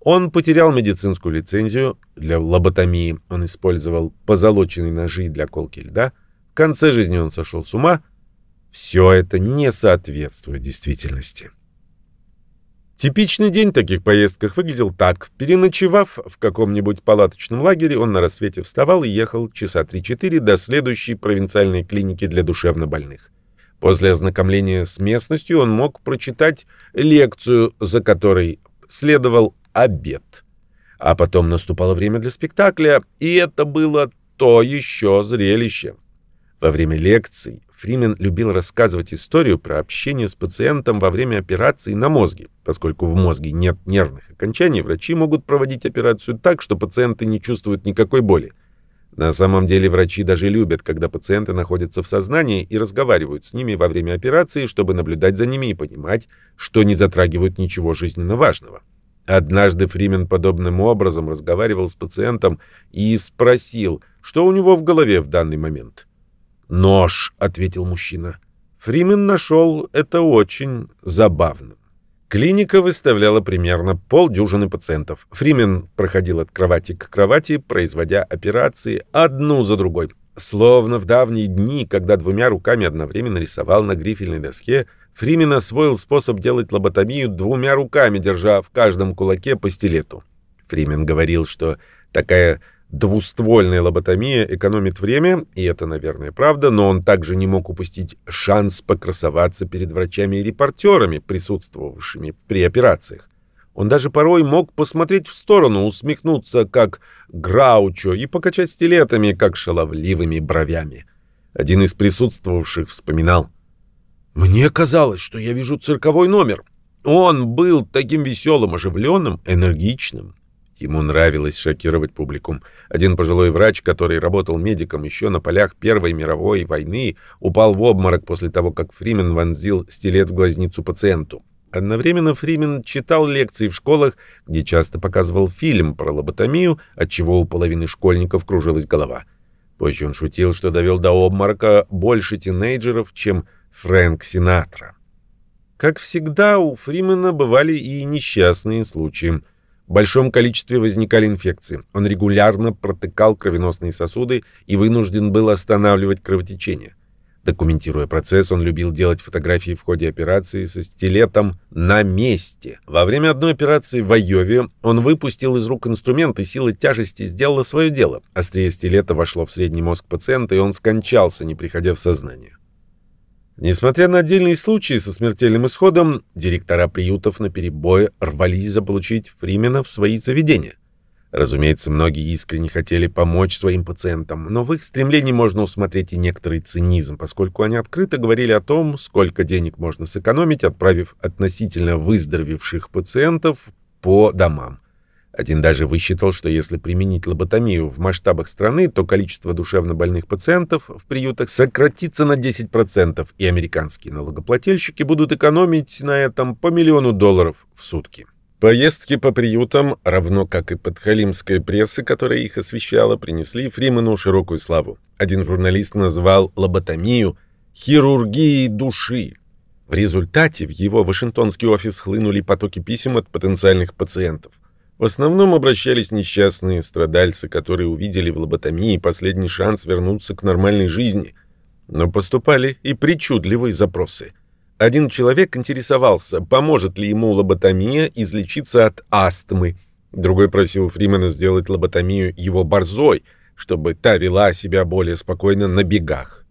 Он потерял медицинскую лицензию для лоботомии, он использовал позолоченные ножи для колки льда, в конце жизни он сошел с ума. Все это не соответствует действительности. Типичный день в таких поездках выглядел так. Переночевав в каком-нибудь палаточном лагере, он на рассвете вставал и ехал часа 3-4 до следующей провинциальной клиники для душевнобольных. После ознакомления с местностью он мог прочитать лекцию, за которой следовал обед. А потом наступало время для спектакля, и это было то еще зрелище. Во время лекций Фримен любил рассказывать историю про общение с пациентом во время операции на мозге. Поскольку в мозге нет нервных окончаний, врачи могут проводить операцию так, что пациенты не чувствуют никакой боли. На самом деле врачи даже любят, когда пациенты находятся в сознании и разговаривают с ними во время операции, чтобы наблюдать за ними и понимать, что не затрагивают ничего жизненно важного. Однажды Фримен подобным образом разговаривал с пациентом и спросил, что у него в голове в данный момент. «Нож», — ответил мужчина. Фримен нашел это очень забавным. Клиника выставляла примерно полдюжины пациентов. Фримен проходил от кровати к кровати, производя операции одну за другой. Словно в давние дни, когда двумя руками одновременно рисовал на грифельной доске, Фримен освоил способ делать лоботомию двумя руками, держа в каждом кулаке по стилету. Фримен говорил, что такая Двуствольная лоботомия экономит время, и это, наверное, правда, но он также не мог упустить шанс покрасоваться перед врачами и репортерами, присутствовавшими при операциях. Он даже порой мог посмотреть в сторону, усмехнуться, как Граучо, и покачать стилетами, как шаловливыми бровями. Один из присутствовавших вспоминал. «Мне казалось, что я вижу цирковой номер. Он был таким веселым, оживленным, энергичным. Ему нравилось шокировать публику. Один пожилой врач, который работал медиком еще на полях Первой мировой войны, упал в обморок после того, как Фримен вонзил стилет в глазницу пациенту. Одновременно Фримен читал лекции в школах, где часто показывал фильм про лоботомию, от чего у половины школьников кружилась голова. Позже он шутил, что довел до обморока больше тинейджеров, чем Фрэнк Синатра. Как всегда, у Фримена бывали и несчастные случаи – в большом количестве возникали инфекции. Он регулярно протыкал кровеносные сосуды и вынужден был останавливать кровотечение. Документируя процесс, он любил делать фотографии в ходе операции со стилетом на месте. Во время одной операции в Айове он выпустил из рук инструмент, и сила тяжести сделала свое дело. Острее стилета вошло в средний мозг пациента, и он скончался, не приходя в сознание. Несмотря на отдельные случаи со смертельным исходом, директора приютов на перебой рвались заполучить Фримена в свои заведения. Разумеется, многие искренне хотели помочь своим пациентам, но в их стремлении можно усмотреть и некоторый цинизм, поскольку они открыто говорили о том, сколько денег можно сэкономить, отправив относительно выздоровевших пациентов по домам. Один даже высчитал, что если применить лоботомию в масштабах страны, то количество душевнобольных пациентов в приютах сократится на 10%, и американские налогоплательщики будут экономить на этом по миллиону долларов в сутки. Поездки по приютам, равно как и подхалимская пресса, которая их освещала, принесли Фримену широкую славу. Один журналист назвал лоботомию «хирургией души». В результате в его вашингтонский офис хлынули потоки писем от потенциальных пациентов. В основном обращались несчастные страдальцы, которые увидели в лоботомии последний шанс вернуться к нормальной жизни. Но поступали и причудливые запросы. Один человек интересовался, поможет ли ему лоботомия излечиться от астмы. Другой просил Фримена сделать лоботомию его борзой, чтобы та вела себя более спокойно на бегах.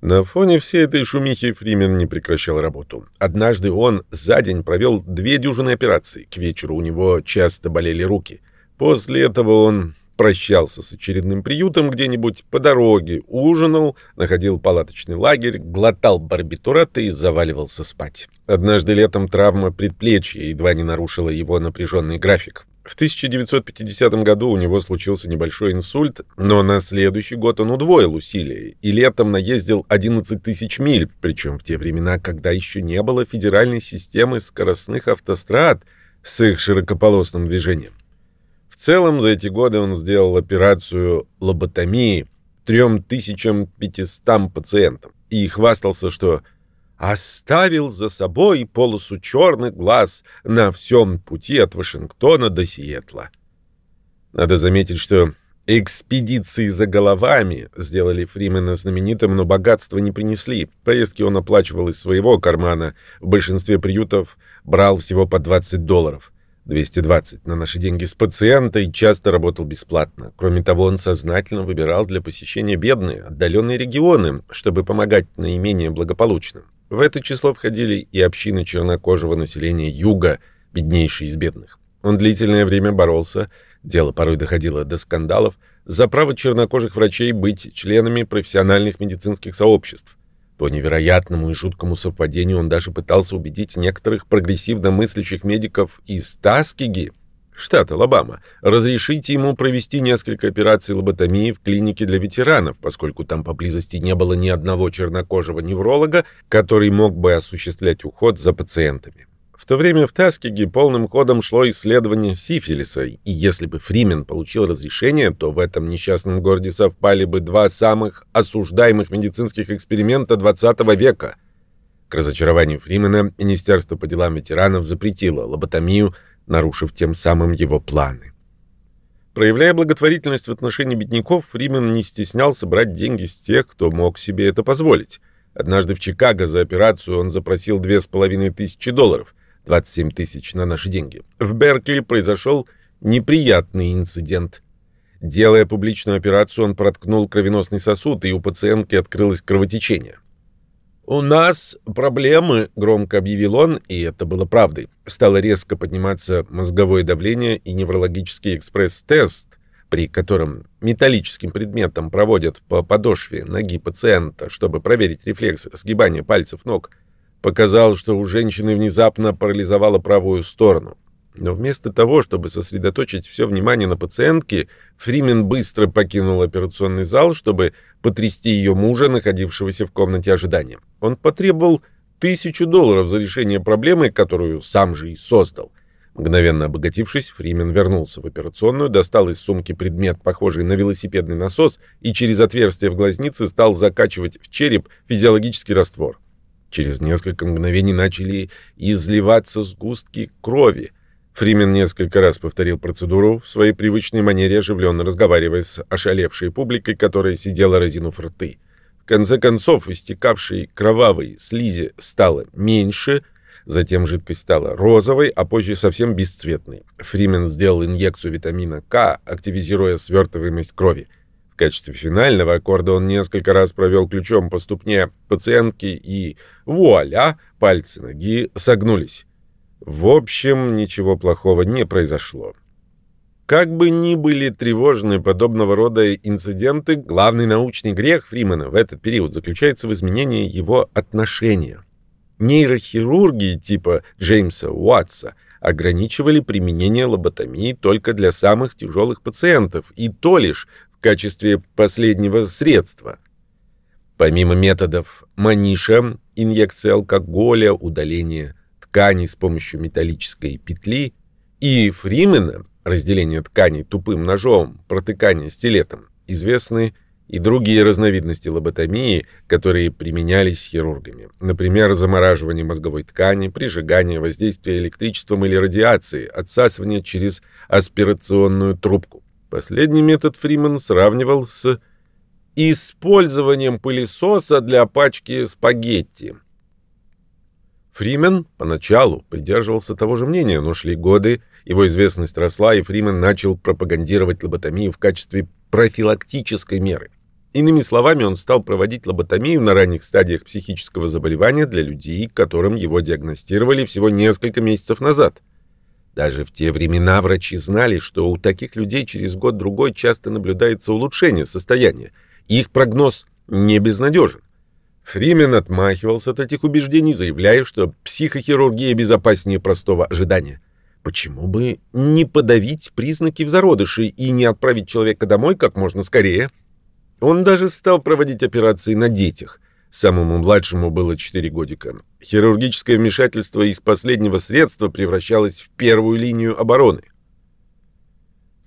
На фоне всей этой шумихи Фримен не прекращал работу. Однажды он за день провел две дюжины операций. К вечеру у него часто болели руки. После этого он прощался с очередным приютом где-нибудь по дороге, ужинал, находил палаточный лагерь, глотал барбитураты и заваливался спать. Однажды летом травма предплечья едва не нарушила его напряженный график. В 1950 году у него случился небольшой инсульт, но на следующий год он удвоил усилия и летом наездил 11 тысяч миль, причем в те времена, когда еще не было федеральной системы скоростных автострад с их широкополосным движением. целом за эти годы он сделал операцию лоботомии 3500 пациентам и хвастался, что оставил за собой полосу черных глаз на всем пути от Вашингтона до Сиэтла. Надо заметить, что экспедиции за головами сделали Фримена знаменитым, но богатства не принесли. Поездки он оплачивал из своего кармана. В большинстве приютов брал всего по 20 долларов. 220 на наши деньги с пациента и часто работал бесплатно. Кроме того, он сознательно выбирал для посещения бедные, отдаленные регионы, чтобы помогать наименее благополучным. В это число входили и общины чернокожего населения Юга, беднейшие из бедных. Он длительное время боролся, дело порой доходило до скандалов, за право чернокожих врачей быть членами профессиональных медицинских сообществ. По невероятному и жуткому совпадению он даже пытался убедить некоторых прогрессивно мыслящих медиков из Таскиги, штат Алабама, разрешить ему провести несколько операций лоботомии в клинике для ветеранов, поскольку там поблизости не было ни одного чернокожего невролога, который мог бы осуществлять уход за пациентами. В то время в Таскиге полным ходом шло исследование сифилиса, и если бы Фримен получил разрешение, то в этом несчастном городе совпали бы два самых осуждаемых медицинских эксперимента XX века. К разочарованию Фримена Министерство по делам ветеранов запретило лоботомию, нарушив тем самым его планы. Проявляя благотворительность в отношении бедняков, Фримен не стеснялся брать деньги с тех, кто мог себе это позволить. Однажды в Чикаго за операцию он запросил две с половиной тысячи долларов. 27 тысяч на наши деньги. В Беркли произошел неприятный инцидент. Делая публичную операцию, он проткнул кровеносный сосуд, и у пациентки открылось кровотечение. «У нас проблемы», — громко объявил он, и это было правдой. Стало резко подниматься мозговое давление и неврологический экспресс-тест, при котором металлическим предметом проводят по подошве ноги пациента, чтобы проверить рефлекс сгибания пальцев ног — показал, что у женщины внезапно парализовало правую сторону. Но вместо того, чтобы сосредоточить все внимание на пациентке, Фримен быстро покинул операционный зал, чтобы потрясти ее мужа, находившегося в комнате ожидания. Он потребовал тысячу долларов за решение проблемы, которую сам же и создал. Мгновенно обогатившись, Фримен вернулся в операционную, достал из сумки предмет, похожий на велосипедный насос, и через отверстие в глазнице стал закачивать в череп физиологический раствор. Через несколько мгновений начали изливаться сгустки крови. Фримен несколько раз повторил процедуру в своей привычной манере, оживленно разговаривая с ошалевшей публикой, которая сидела разинув рты. В конце концов, истекавшей кровавой слизи стало меньше, затем жидкость стала розовой, а позже совсем бесцветной. Фримен сделал инъекцию витамина К, активизируя свертываемость крови качестве финального аккорда он несколько раз провел ключом по ступне пациентки и, вуаля, пальцы ноги согнулись. В общем, ничего плохого не произошло. Как бы ни были тревожны подобного рода инциденты, главный научный грех Фримена в этот период заключается в изменении его отношения. Нейрохирурги типа Джеймса Уатса ограничивали применение лоботомии только для самых тяжелых пациентов, и то лишь в качестве последнего средства. Помимо методов Маниша, инъекции алкоголя, удаления тканей с помощью металлической петли, и Фримена, разделение тканей тупым ножом, протыкание стилетом, известны и другие разновидности лоботомии, которые применялись хирургами. Например, замораживание мозговой ткани, прижигание, воздействие электричеством или радиации, отсасывание через аспирационную трубку. Последний метод Фриман сравнивал с использованием пылесоса для пачки спагетти. Фримен поначалу придерживался того же мнения, но шли годы, его известность росла, и Фримен начал пропагандировать лоботомию в качестве профилактической меры. Иными словами, он стал проводить лоботомию на ранних стадиях психического заболевания для людей, которым его диагностировали всего несколько месяцев назад. Даже в те времена врачи знали, что у таких людей через год-другой часто наблюдается улучшение состояния. Их прогноз не безнадежен. Фримен отмахивался от этих убеждений, заявляя, что психохирургия безопаснее простого ожидания. Почему бы не подавить признаки в зародыше и не отправить человека домой как можно скорее? Он даже стал проводить операции на детях – Самому младшему было 4 годика. Хирургическое вмешательство из последнего средства превращалось в первую линию обороны.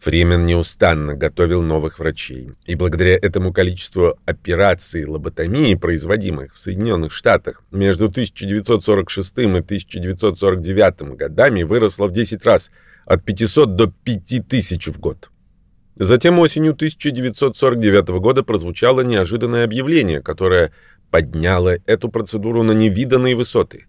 Фримен неустанно готовил новых врачей, и благодаря этому количеству операций лоботомии, производимых в Соединенных Штатах, между 1946 и 1949 годами выросло в 10 раз, от 500 до 5000 в год. Затем осенью 1949 года прозвучало неожиданное объявление, которое подняло эту процедуру на невиданные высоты.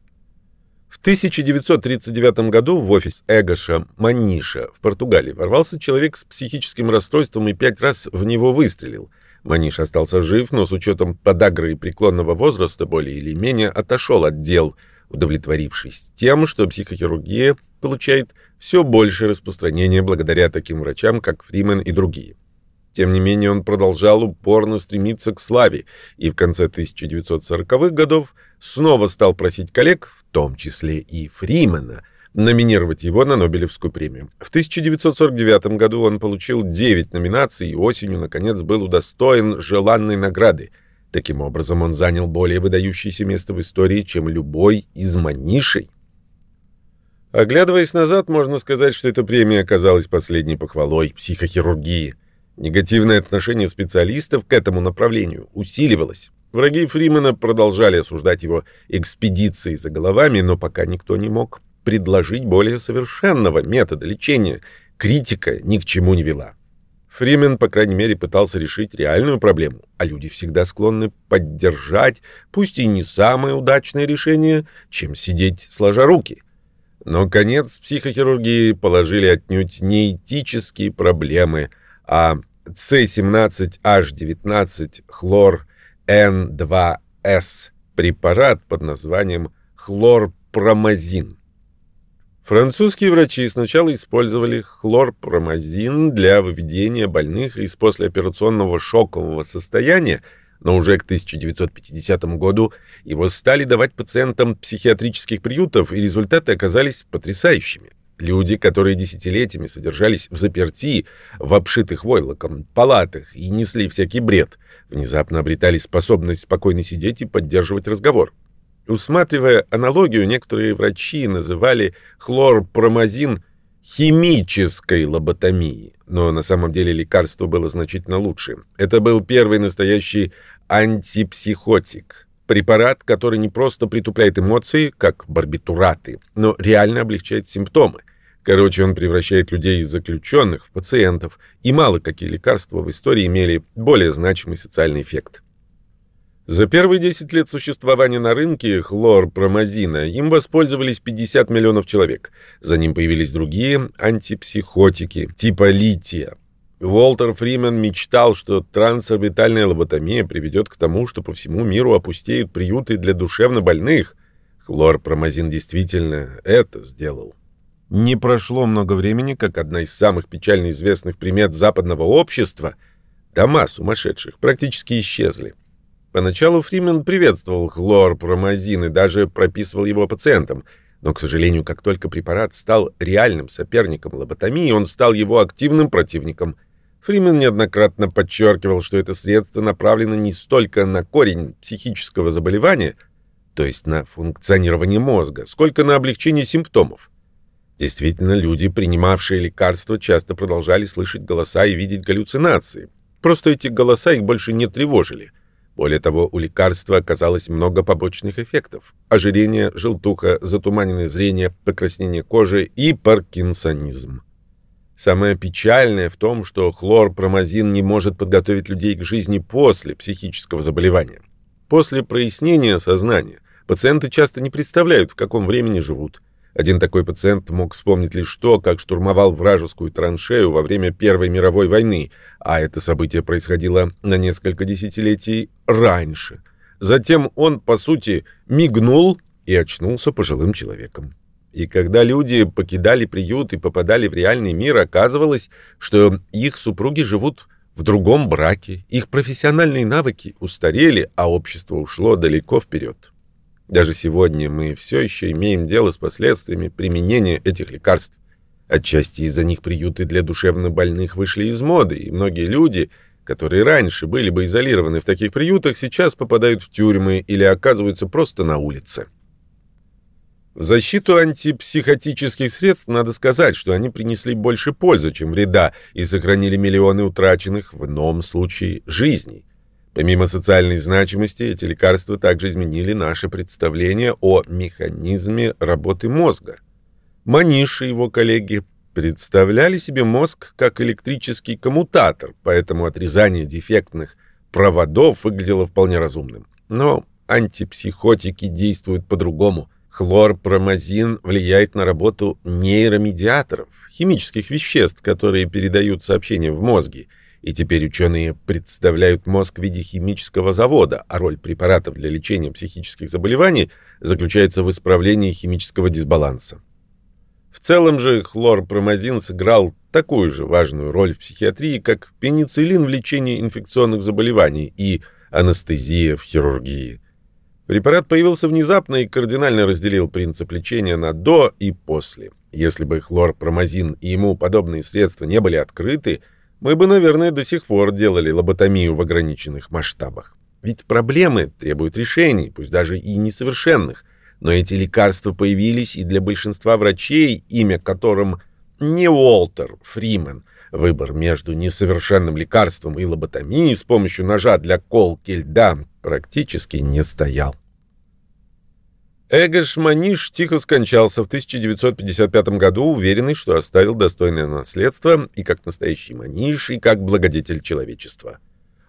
В 1939 году в офис Эгоша Маниша в Португалии ворвался человек с психическим расстройством и пять раз в него выстрелил. Маниш остался жив, но с учетом подагры и преклонного возраста более или менее отошел от дел, удовлетворившись тем, что психохирургия получает все большее распространение благодаря таким врачам, как Фримен и другие. Тем не менее, он продолжал упорно стремиться к славе и в конце 1940-х годов снова стал просить коллег, в том числе и Фримена, номинировать его на Нобелевскую премию. В 1949 году он получил 9 номинаций и осенью, наконец, был удостоен желанной награды. Таким образом, он занял более выдающееся место в истории, чем любой из манишей. Оглядываясь назад, можно сказать, что эта премия оказалась последней похвалой психохирургии. Негативное отношение специалистов к этому направлению усиливалось. Враги Фримена продолжали осуждать его экспедиции за головами, но пока никто не мог предложить более совершенного метода лечения. Критика ни к чему не вела. Фримен, по крайней мере, пытался решить реальную проблему, а люди всегда склонны поддержать, пусть и не самое удачное решение, чем сидеть сложа руки. Но конец психохирургии положили отнюдь не этические проблемы – а С17H19 хлор N2S препарат под названием хлорпромазин. Французские врачи сначала использовали хлорпромазин для выведения больных из послеоперационного шокового состояния, но уже к 1950 году его стали давать пациентам психиатрических приютов, и результаты оказались потрясающими. Люди, которые десятилетиями содержались в заперти, в обшитых войлоком палатах и несли всякий бред, внезапно обретали способность спокойно сидеть и поддерживать разговор. Усматривая аналогию, некоторые врачи называли хлорпромазин химической лоботомией, но на самом деле лекарство было значительно лучше. Это был первый настоящий антипсихотик. Препарат, который не просто притупляет эмоции, как барбитураты, но реально облегчает симптомы. Короче, он превращает людей из заключенных в пациентов, и мало какие лекарства в истории имели более значимый социальный эффект. За первые 10 лет существования на рынке хлорпромазина им воспользовались 50 миллионов человек. За ним появились другие антипсихотики, типа лития. Уолтер Фримен мечтал, что трансорбитальная лоботомия приведет к тому, что по всему миру опустеют приюты для душевно больных. Хлорпромазин действительно это сделал. Не прошло много времени, как одна из самых печально известных примет западного общества — дома сумасшедших практически исчезли. Поначалу Фримен приветствовал хлорпромазин и даже прописывал его пациентам, но, к сожалению, как только препарат стал реальным соперником лоботомии, он стал его активным противником. Фримен неоднократно подчеркивал, что это средство направлено не столько на корень психического заболевания, то есть на функционирование мозга, сколько на облегчение симптомов. Действительно, люди, принимавшие лекарства, часто продолжали слышать голоса и видеть галлюцинации. Просто эти голоса их больше не тревожили. Более того, у лекарства оказалось много побочных эффектов. Ожирение, желтуха, затуманенное зрение, покраснение кожи и паркинсонизм. Самое печальное в том, что хлорпромазин не может подготовить людей к жизни после психического заболевания. После прояснения сознания пациенты часто не представляют, в каком времени живут. Один такой пациент мог вспомнить лишь то, как штурмовал вражескую траншею во время Первой мировой войны, а это событие происходило на несколько десятилетий раньше. Затем он, по сути, мигнул и очнулся пожилым человеком. И когда люди покидали приют и попадали в реальный мир, оказывалось, что их супруги живут в другом браке, их профессиональные навыки устарели, а общество ушло далеко вперед. Даже сегодня мы все еще имеем дело с последствиями применения этих лекарств. Отчасти из-за них приюты для душевнобольных вышли из моды, и многие люди, которые раньше были бы изолированы в таких приютах, сейчас попадают в тюрьмы или оказываются просто на улице. В защиту антипсихотических средств надо сказать, что они принесли больше пользы, чем вреда, и сохранили миллионы утраченных в ином случае жизней. Помимо социальной значимости, эти лекарства также изменили наше представление о механизме работы мозга. Маниш и его коллеги представляли себе мозг как электрический коммутатор, поэтому отрезание дефектных проводов выглядело вполне разумным. Но антипсихотики действуют по-другому. Хлорпромазин влияет на работу нейромедиаторов, химических веществ, которые передают сообщения в мозге. И теперь ученые представляют мозг в виде химического завода, а роль препаратов для лечения психических заболеваний заключается в исправлении химического дисбаланса. В целом же хлорпромазин сыграл такую же важную роль в психиатрии, как пенициллин в лечении инфекционных заболеваний и анестезия в хирургии. Препарат появился внезапно и кардинально разделил принцип лечения на «до» и «после». Если бы хлорпромазин и ему подобные средства не были открыты, мы бы, наверное, до сих пор делали лоботомию в ограниченных масштабах. Ведь проблемы требуют решений, пусть даже и несовершенных. Но эти лекарства появились и для большинства врачей, имя которым не Уолтер Фримен. Выбор между несовершенным лекарством и лоботомией с помощью ножа для колки льда практически не стоял. Эгош Маниш тихо скончался в 1955 году, уверенный, что оставил достойное наследство и как настоящий Маниш, и как благодетель человечества.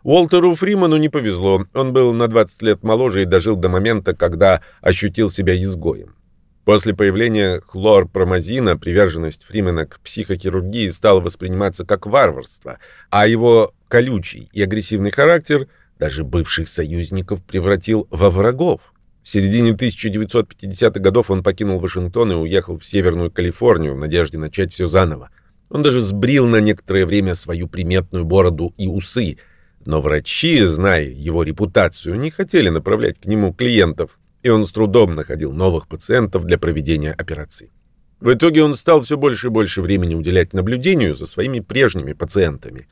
Уолтеру Фриману не повезло, он был на 20 лет моложе и дожил до момента, когда ощутил себя изгоем. После появления хлорпромазина приверженность Фримена к психохирургии стала восприниматься как варварство, а его колючий и агрессивный характер даже бывших союзников превратил во врагов. В середине 1950-х годов он покинул Вашингтон и уехал в Северную Калифорнию в надежде начать все заново. Он даже сбрил на некоторое время свою приметную бороду и усы, но врачи, зная его репутацию, не хотели направлять к нему клиентов, и он с трудом находил новых пациентов для проведения операций. В итоге он стал все больше и больше времени уделять наблюдению за своими прежними пациентами.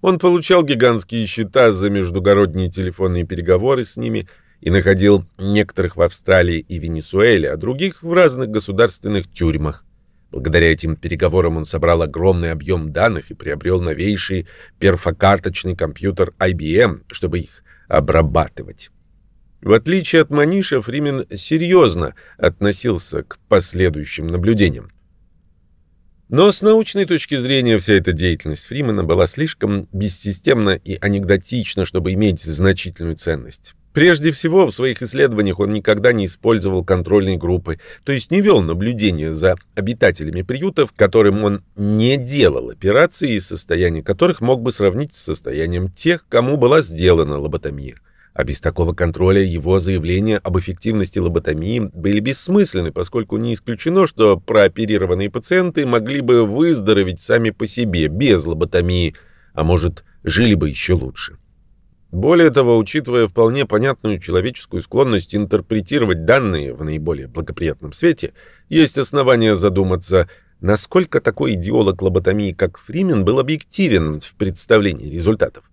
Он получал гигантские счета за междугородние телефонные переговоры с ними – и находил некоторых в Австралии и Венесуэле, а других в разных государственных тюрьмах. Благодаря этим переговорам он собрал огромный объем данных и приобрел новейший перфокарточный компьютер IBM, чтобы их обрабатывать. В отличие от Маниша, Фримен серьезно относился к последующим наблюдениям. Но с научной точки зрения вся эта деятельность Фримена была слишком бессистемна и анекдотична, чтобы иметь значительную ценность. Прежде всего, в своих исследованиях он никогда не использовал контрольные группы, то есть не вел наблюдения за обитателями приютов, которым он не делал операции, состояние которых мог бы сравнить с состоянием тех, кому была сделана лоботомия. А без такого контроля его заявления об эффективности лоботомии были бессмысленны, поскольку не исключено, что прооперированные пациенты могли бы выздороветь сами по себе без лоботомии, а может, жили бы еще лучше. Более того, учитывая вполне понятную человеческую склонность интерпретировать данные в наиболее благоприятном свете, есть основания задуматься, насколько такой идеолог лоботомии, как Фримен, был объективен в представлении результатов.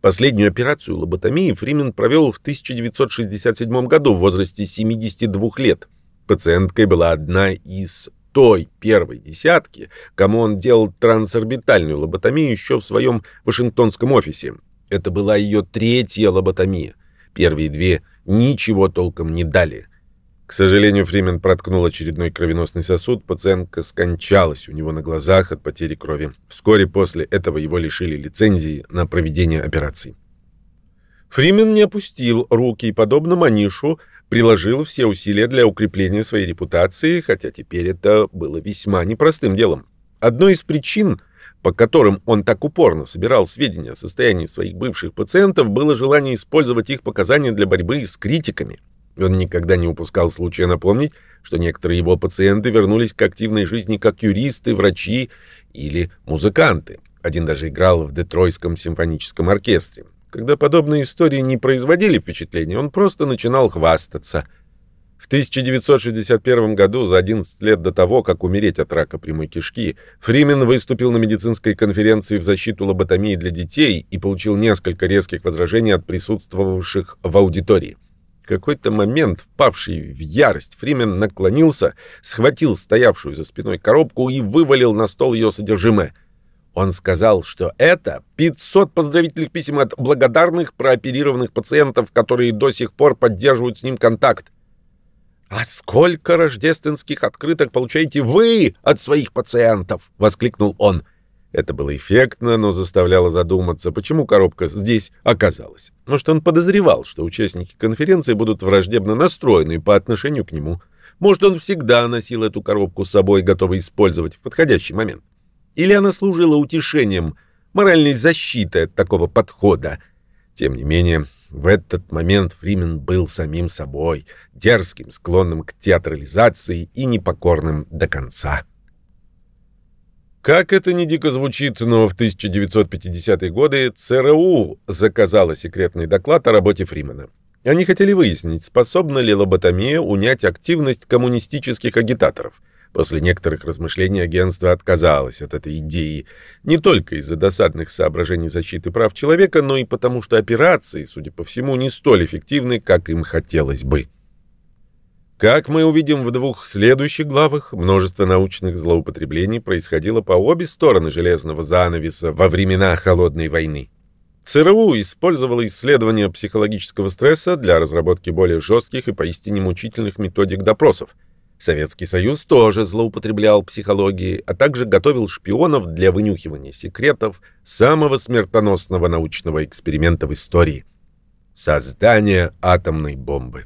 Последнюю операцию лоботомии Фримен провел в 1967 году в возрасте 72 лет. Пациенткой была одна из той первой десятки, кому он делал трансорбитальную лоботомию еще в своем вашингтонском офисе, это была ее третья лоботомия. Первые две ничего толком не дали. К сожалению, Фримен проткнул очередной кровеносный сосуд, пациентка скончалась у него на глазах от потери крови. Вскоре после этого его лишили лицензии на проведение операций. Фримен не опустил руки и, подобно Манишу, приложил все усилия для укрепления своей репутации, хотя теперь это было весьма непростым делом. Одной из причин, по которым он так упорно собирал сведения о состоянии своих бывших пациентов, было желание использовать их показания для борьбы с критиками. Он никогда не упускал случая напомнить, что некоторые его пациенты вернулись к активной жизни как юристы, врачи или музыканты. Один даже играл в Детройском симфоническом оркестре. Когда подобные истории не производили впечатления, он просто начинал хвастаться – в 1961 году, за 11 лет до того, как умереть от рака прямой кишки, Фримен выступил на медицинской конференции в защиту лоботомии для детей и получил несколько резких возражений от присутствовавших в аудитории. какой-то момент, впавший в ярость, Фримен наклонился, схватил стоявшую за спиной коробку и вывалил на стол ее содержимое. Он сказал, что это 500 поздравительных писем от благодарных прооперированных пациентов, которые до сих пор поддерживают с ним контакт. «А сколько рождественских открыток получаете вы от своих пациентов?» — воскликнул он. — это было эффектно, но заставляло задуматься, почему коробка здесь оказалась. Может, он подозревал, что участники конференции будут враждебно настроены по отношению к нему. Может, он всегда носил эту коробку с собой, готовый использовать в подходящий момент. Или она служила утешением, моральной защитой от такого подхода. Тем не менее, в этот момент Фримен был самим собой, дерзким, склонным к театрализации и непокорным до конца. Как это ни дико звучит, но в 1950-е годы ЦРУ заказала секретный доклад о работе Фримена. Они хотели выяснить, способна ли лоботомия унять активность коммунистических агитаторов. После некоторых размышлений агентство отказалось от этой идеи, не только из-за досадных соображений защиты прав человека, но и потому, что операции, судя по всему, не столь эффективны, как им хотелось бы. Как мы увидим в двух следующих главах, множество научных злоупотреблений происходило по обе стороны железного занавеса во времена Холодной войны. ЦРУ использовало исследования психологического стресса для разработки более жестких и поистине мучительных методик допросов. Советский Союз тоже злоупотреблял психологией, а также готовил шпионов для вынюхивания секретов самого смертоносного научного эксперимента в истории — создания атомной бомбы.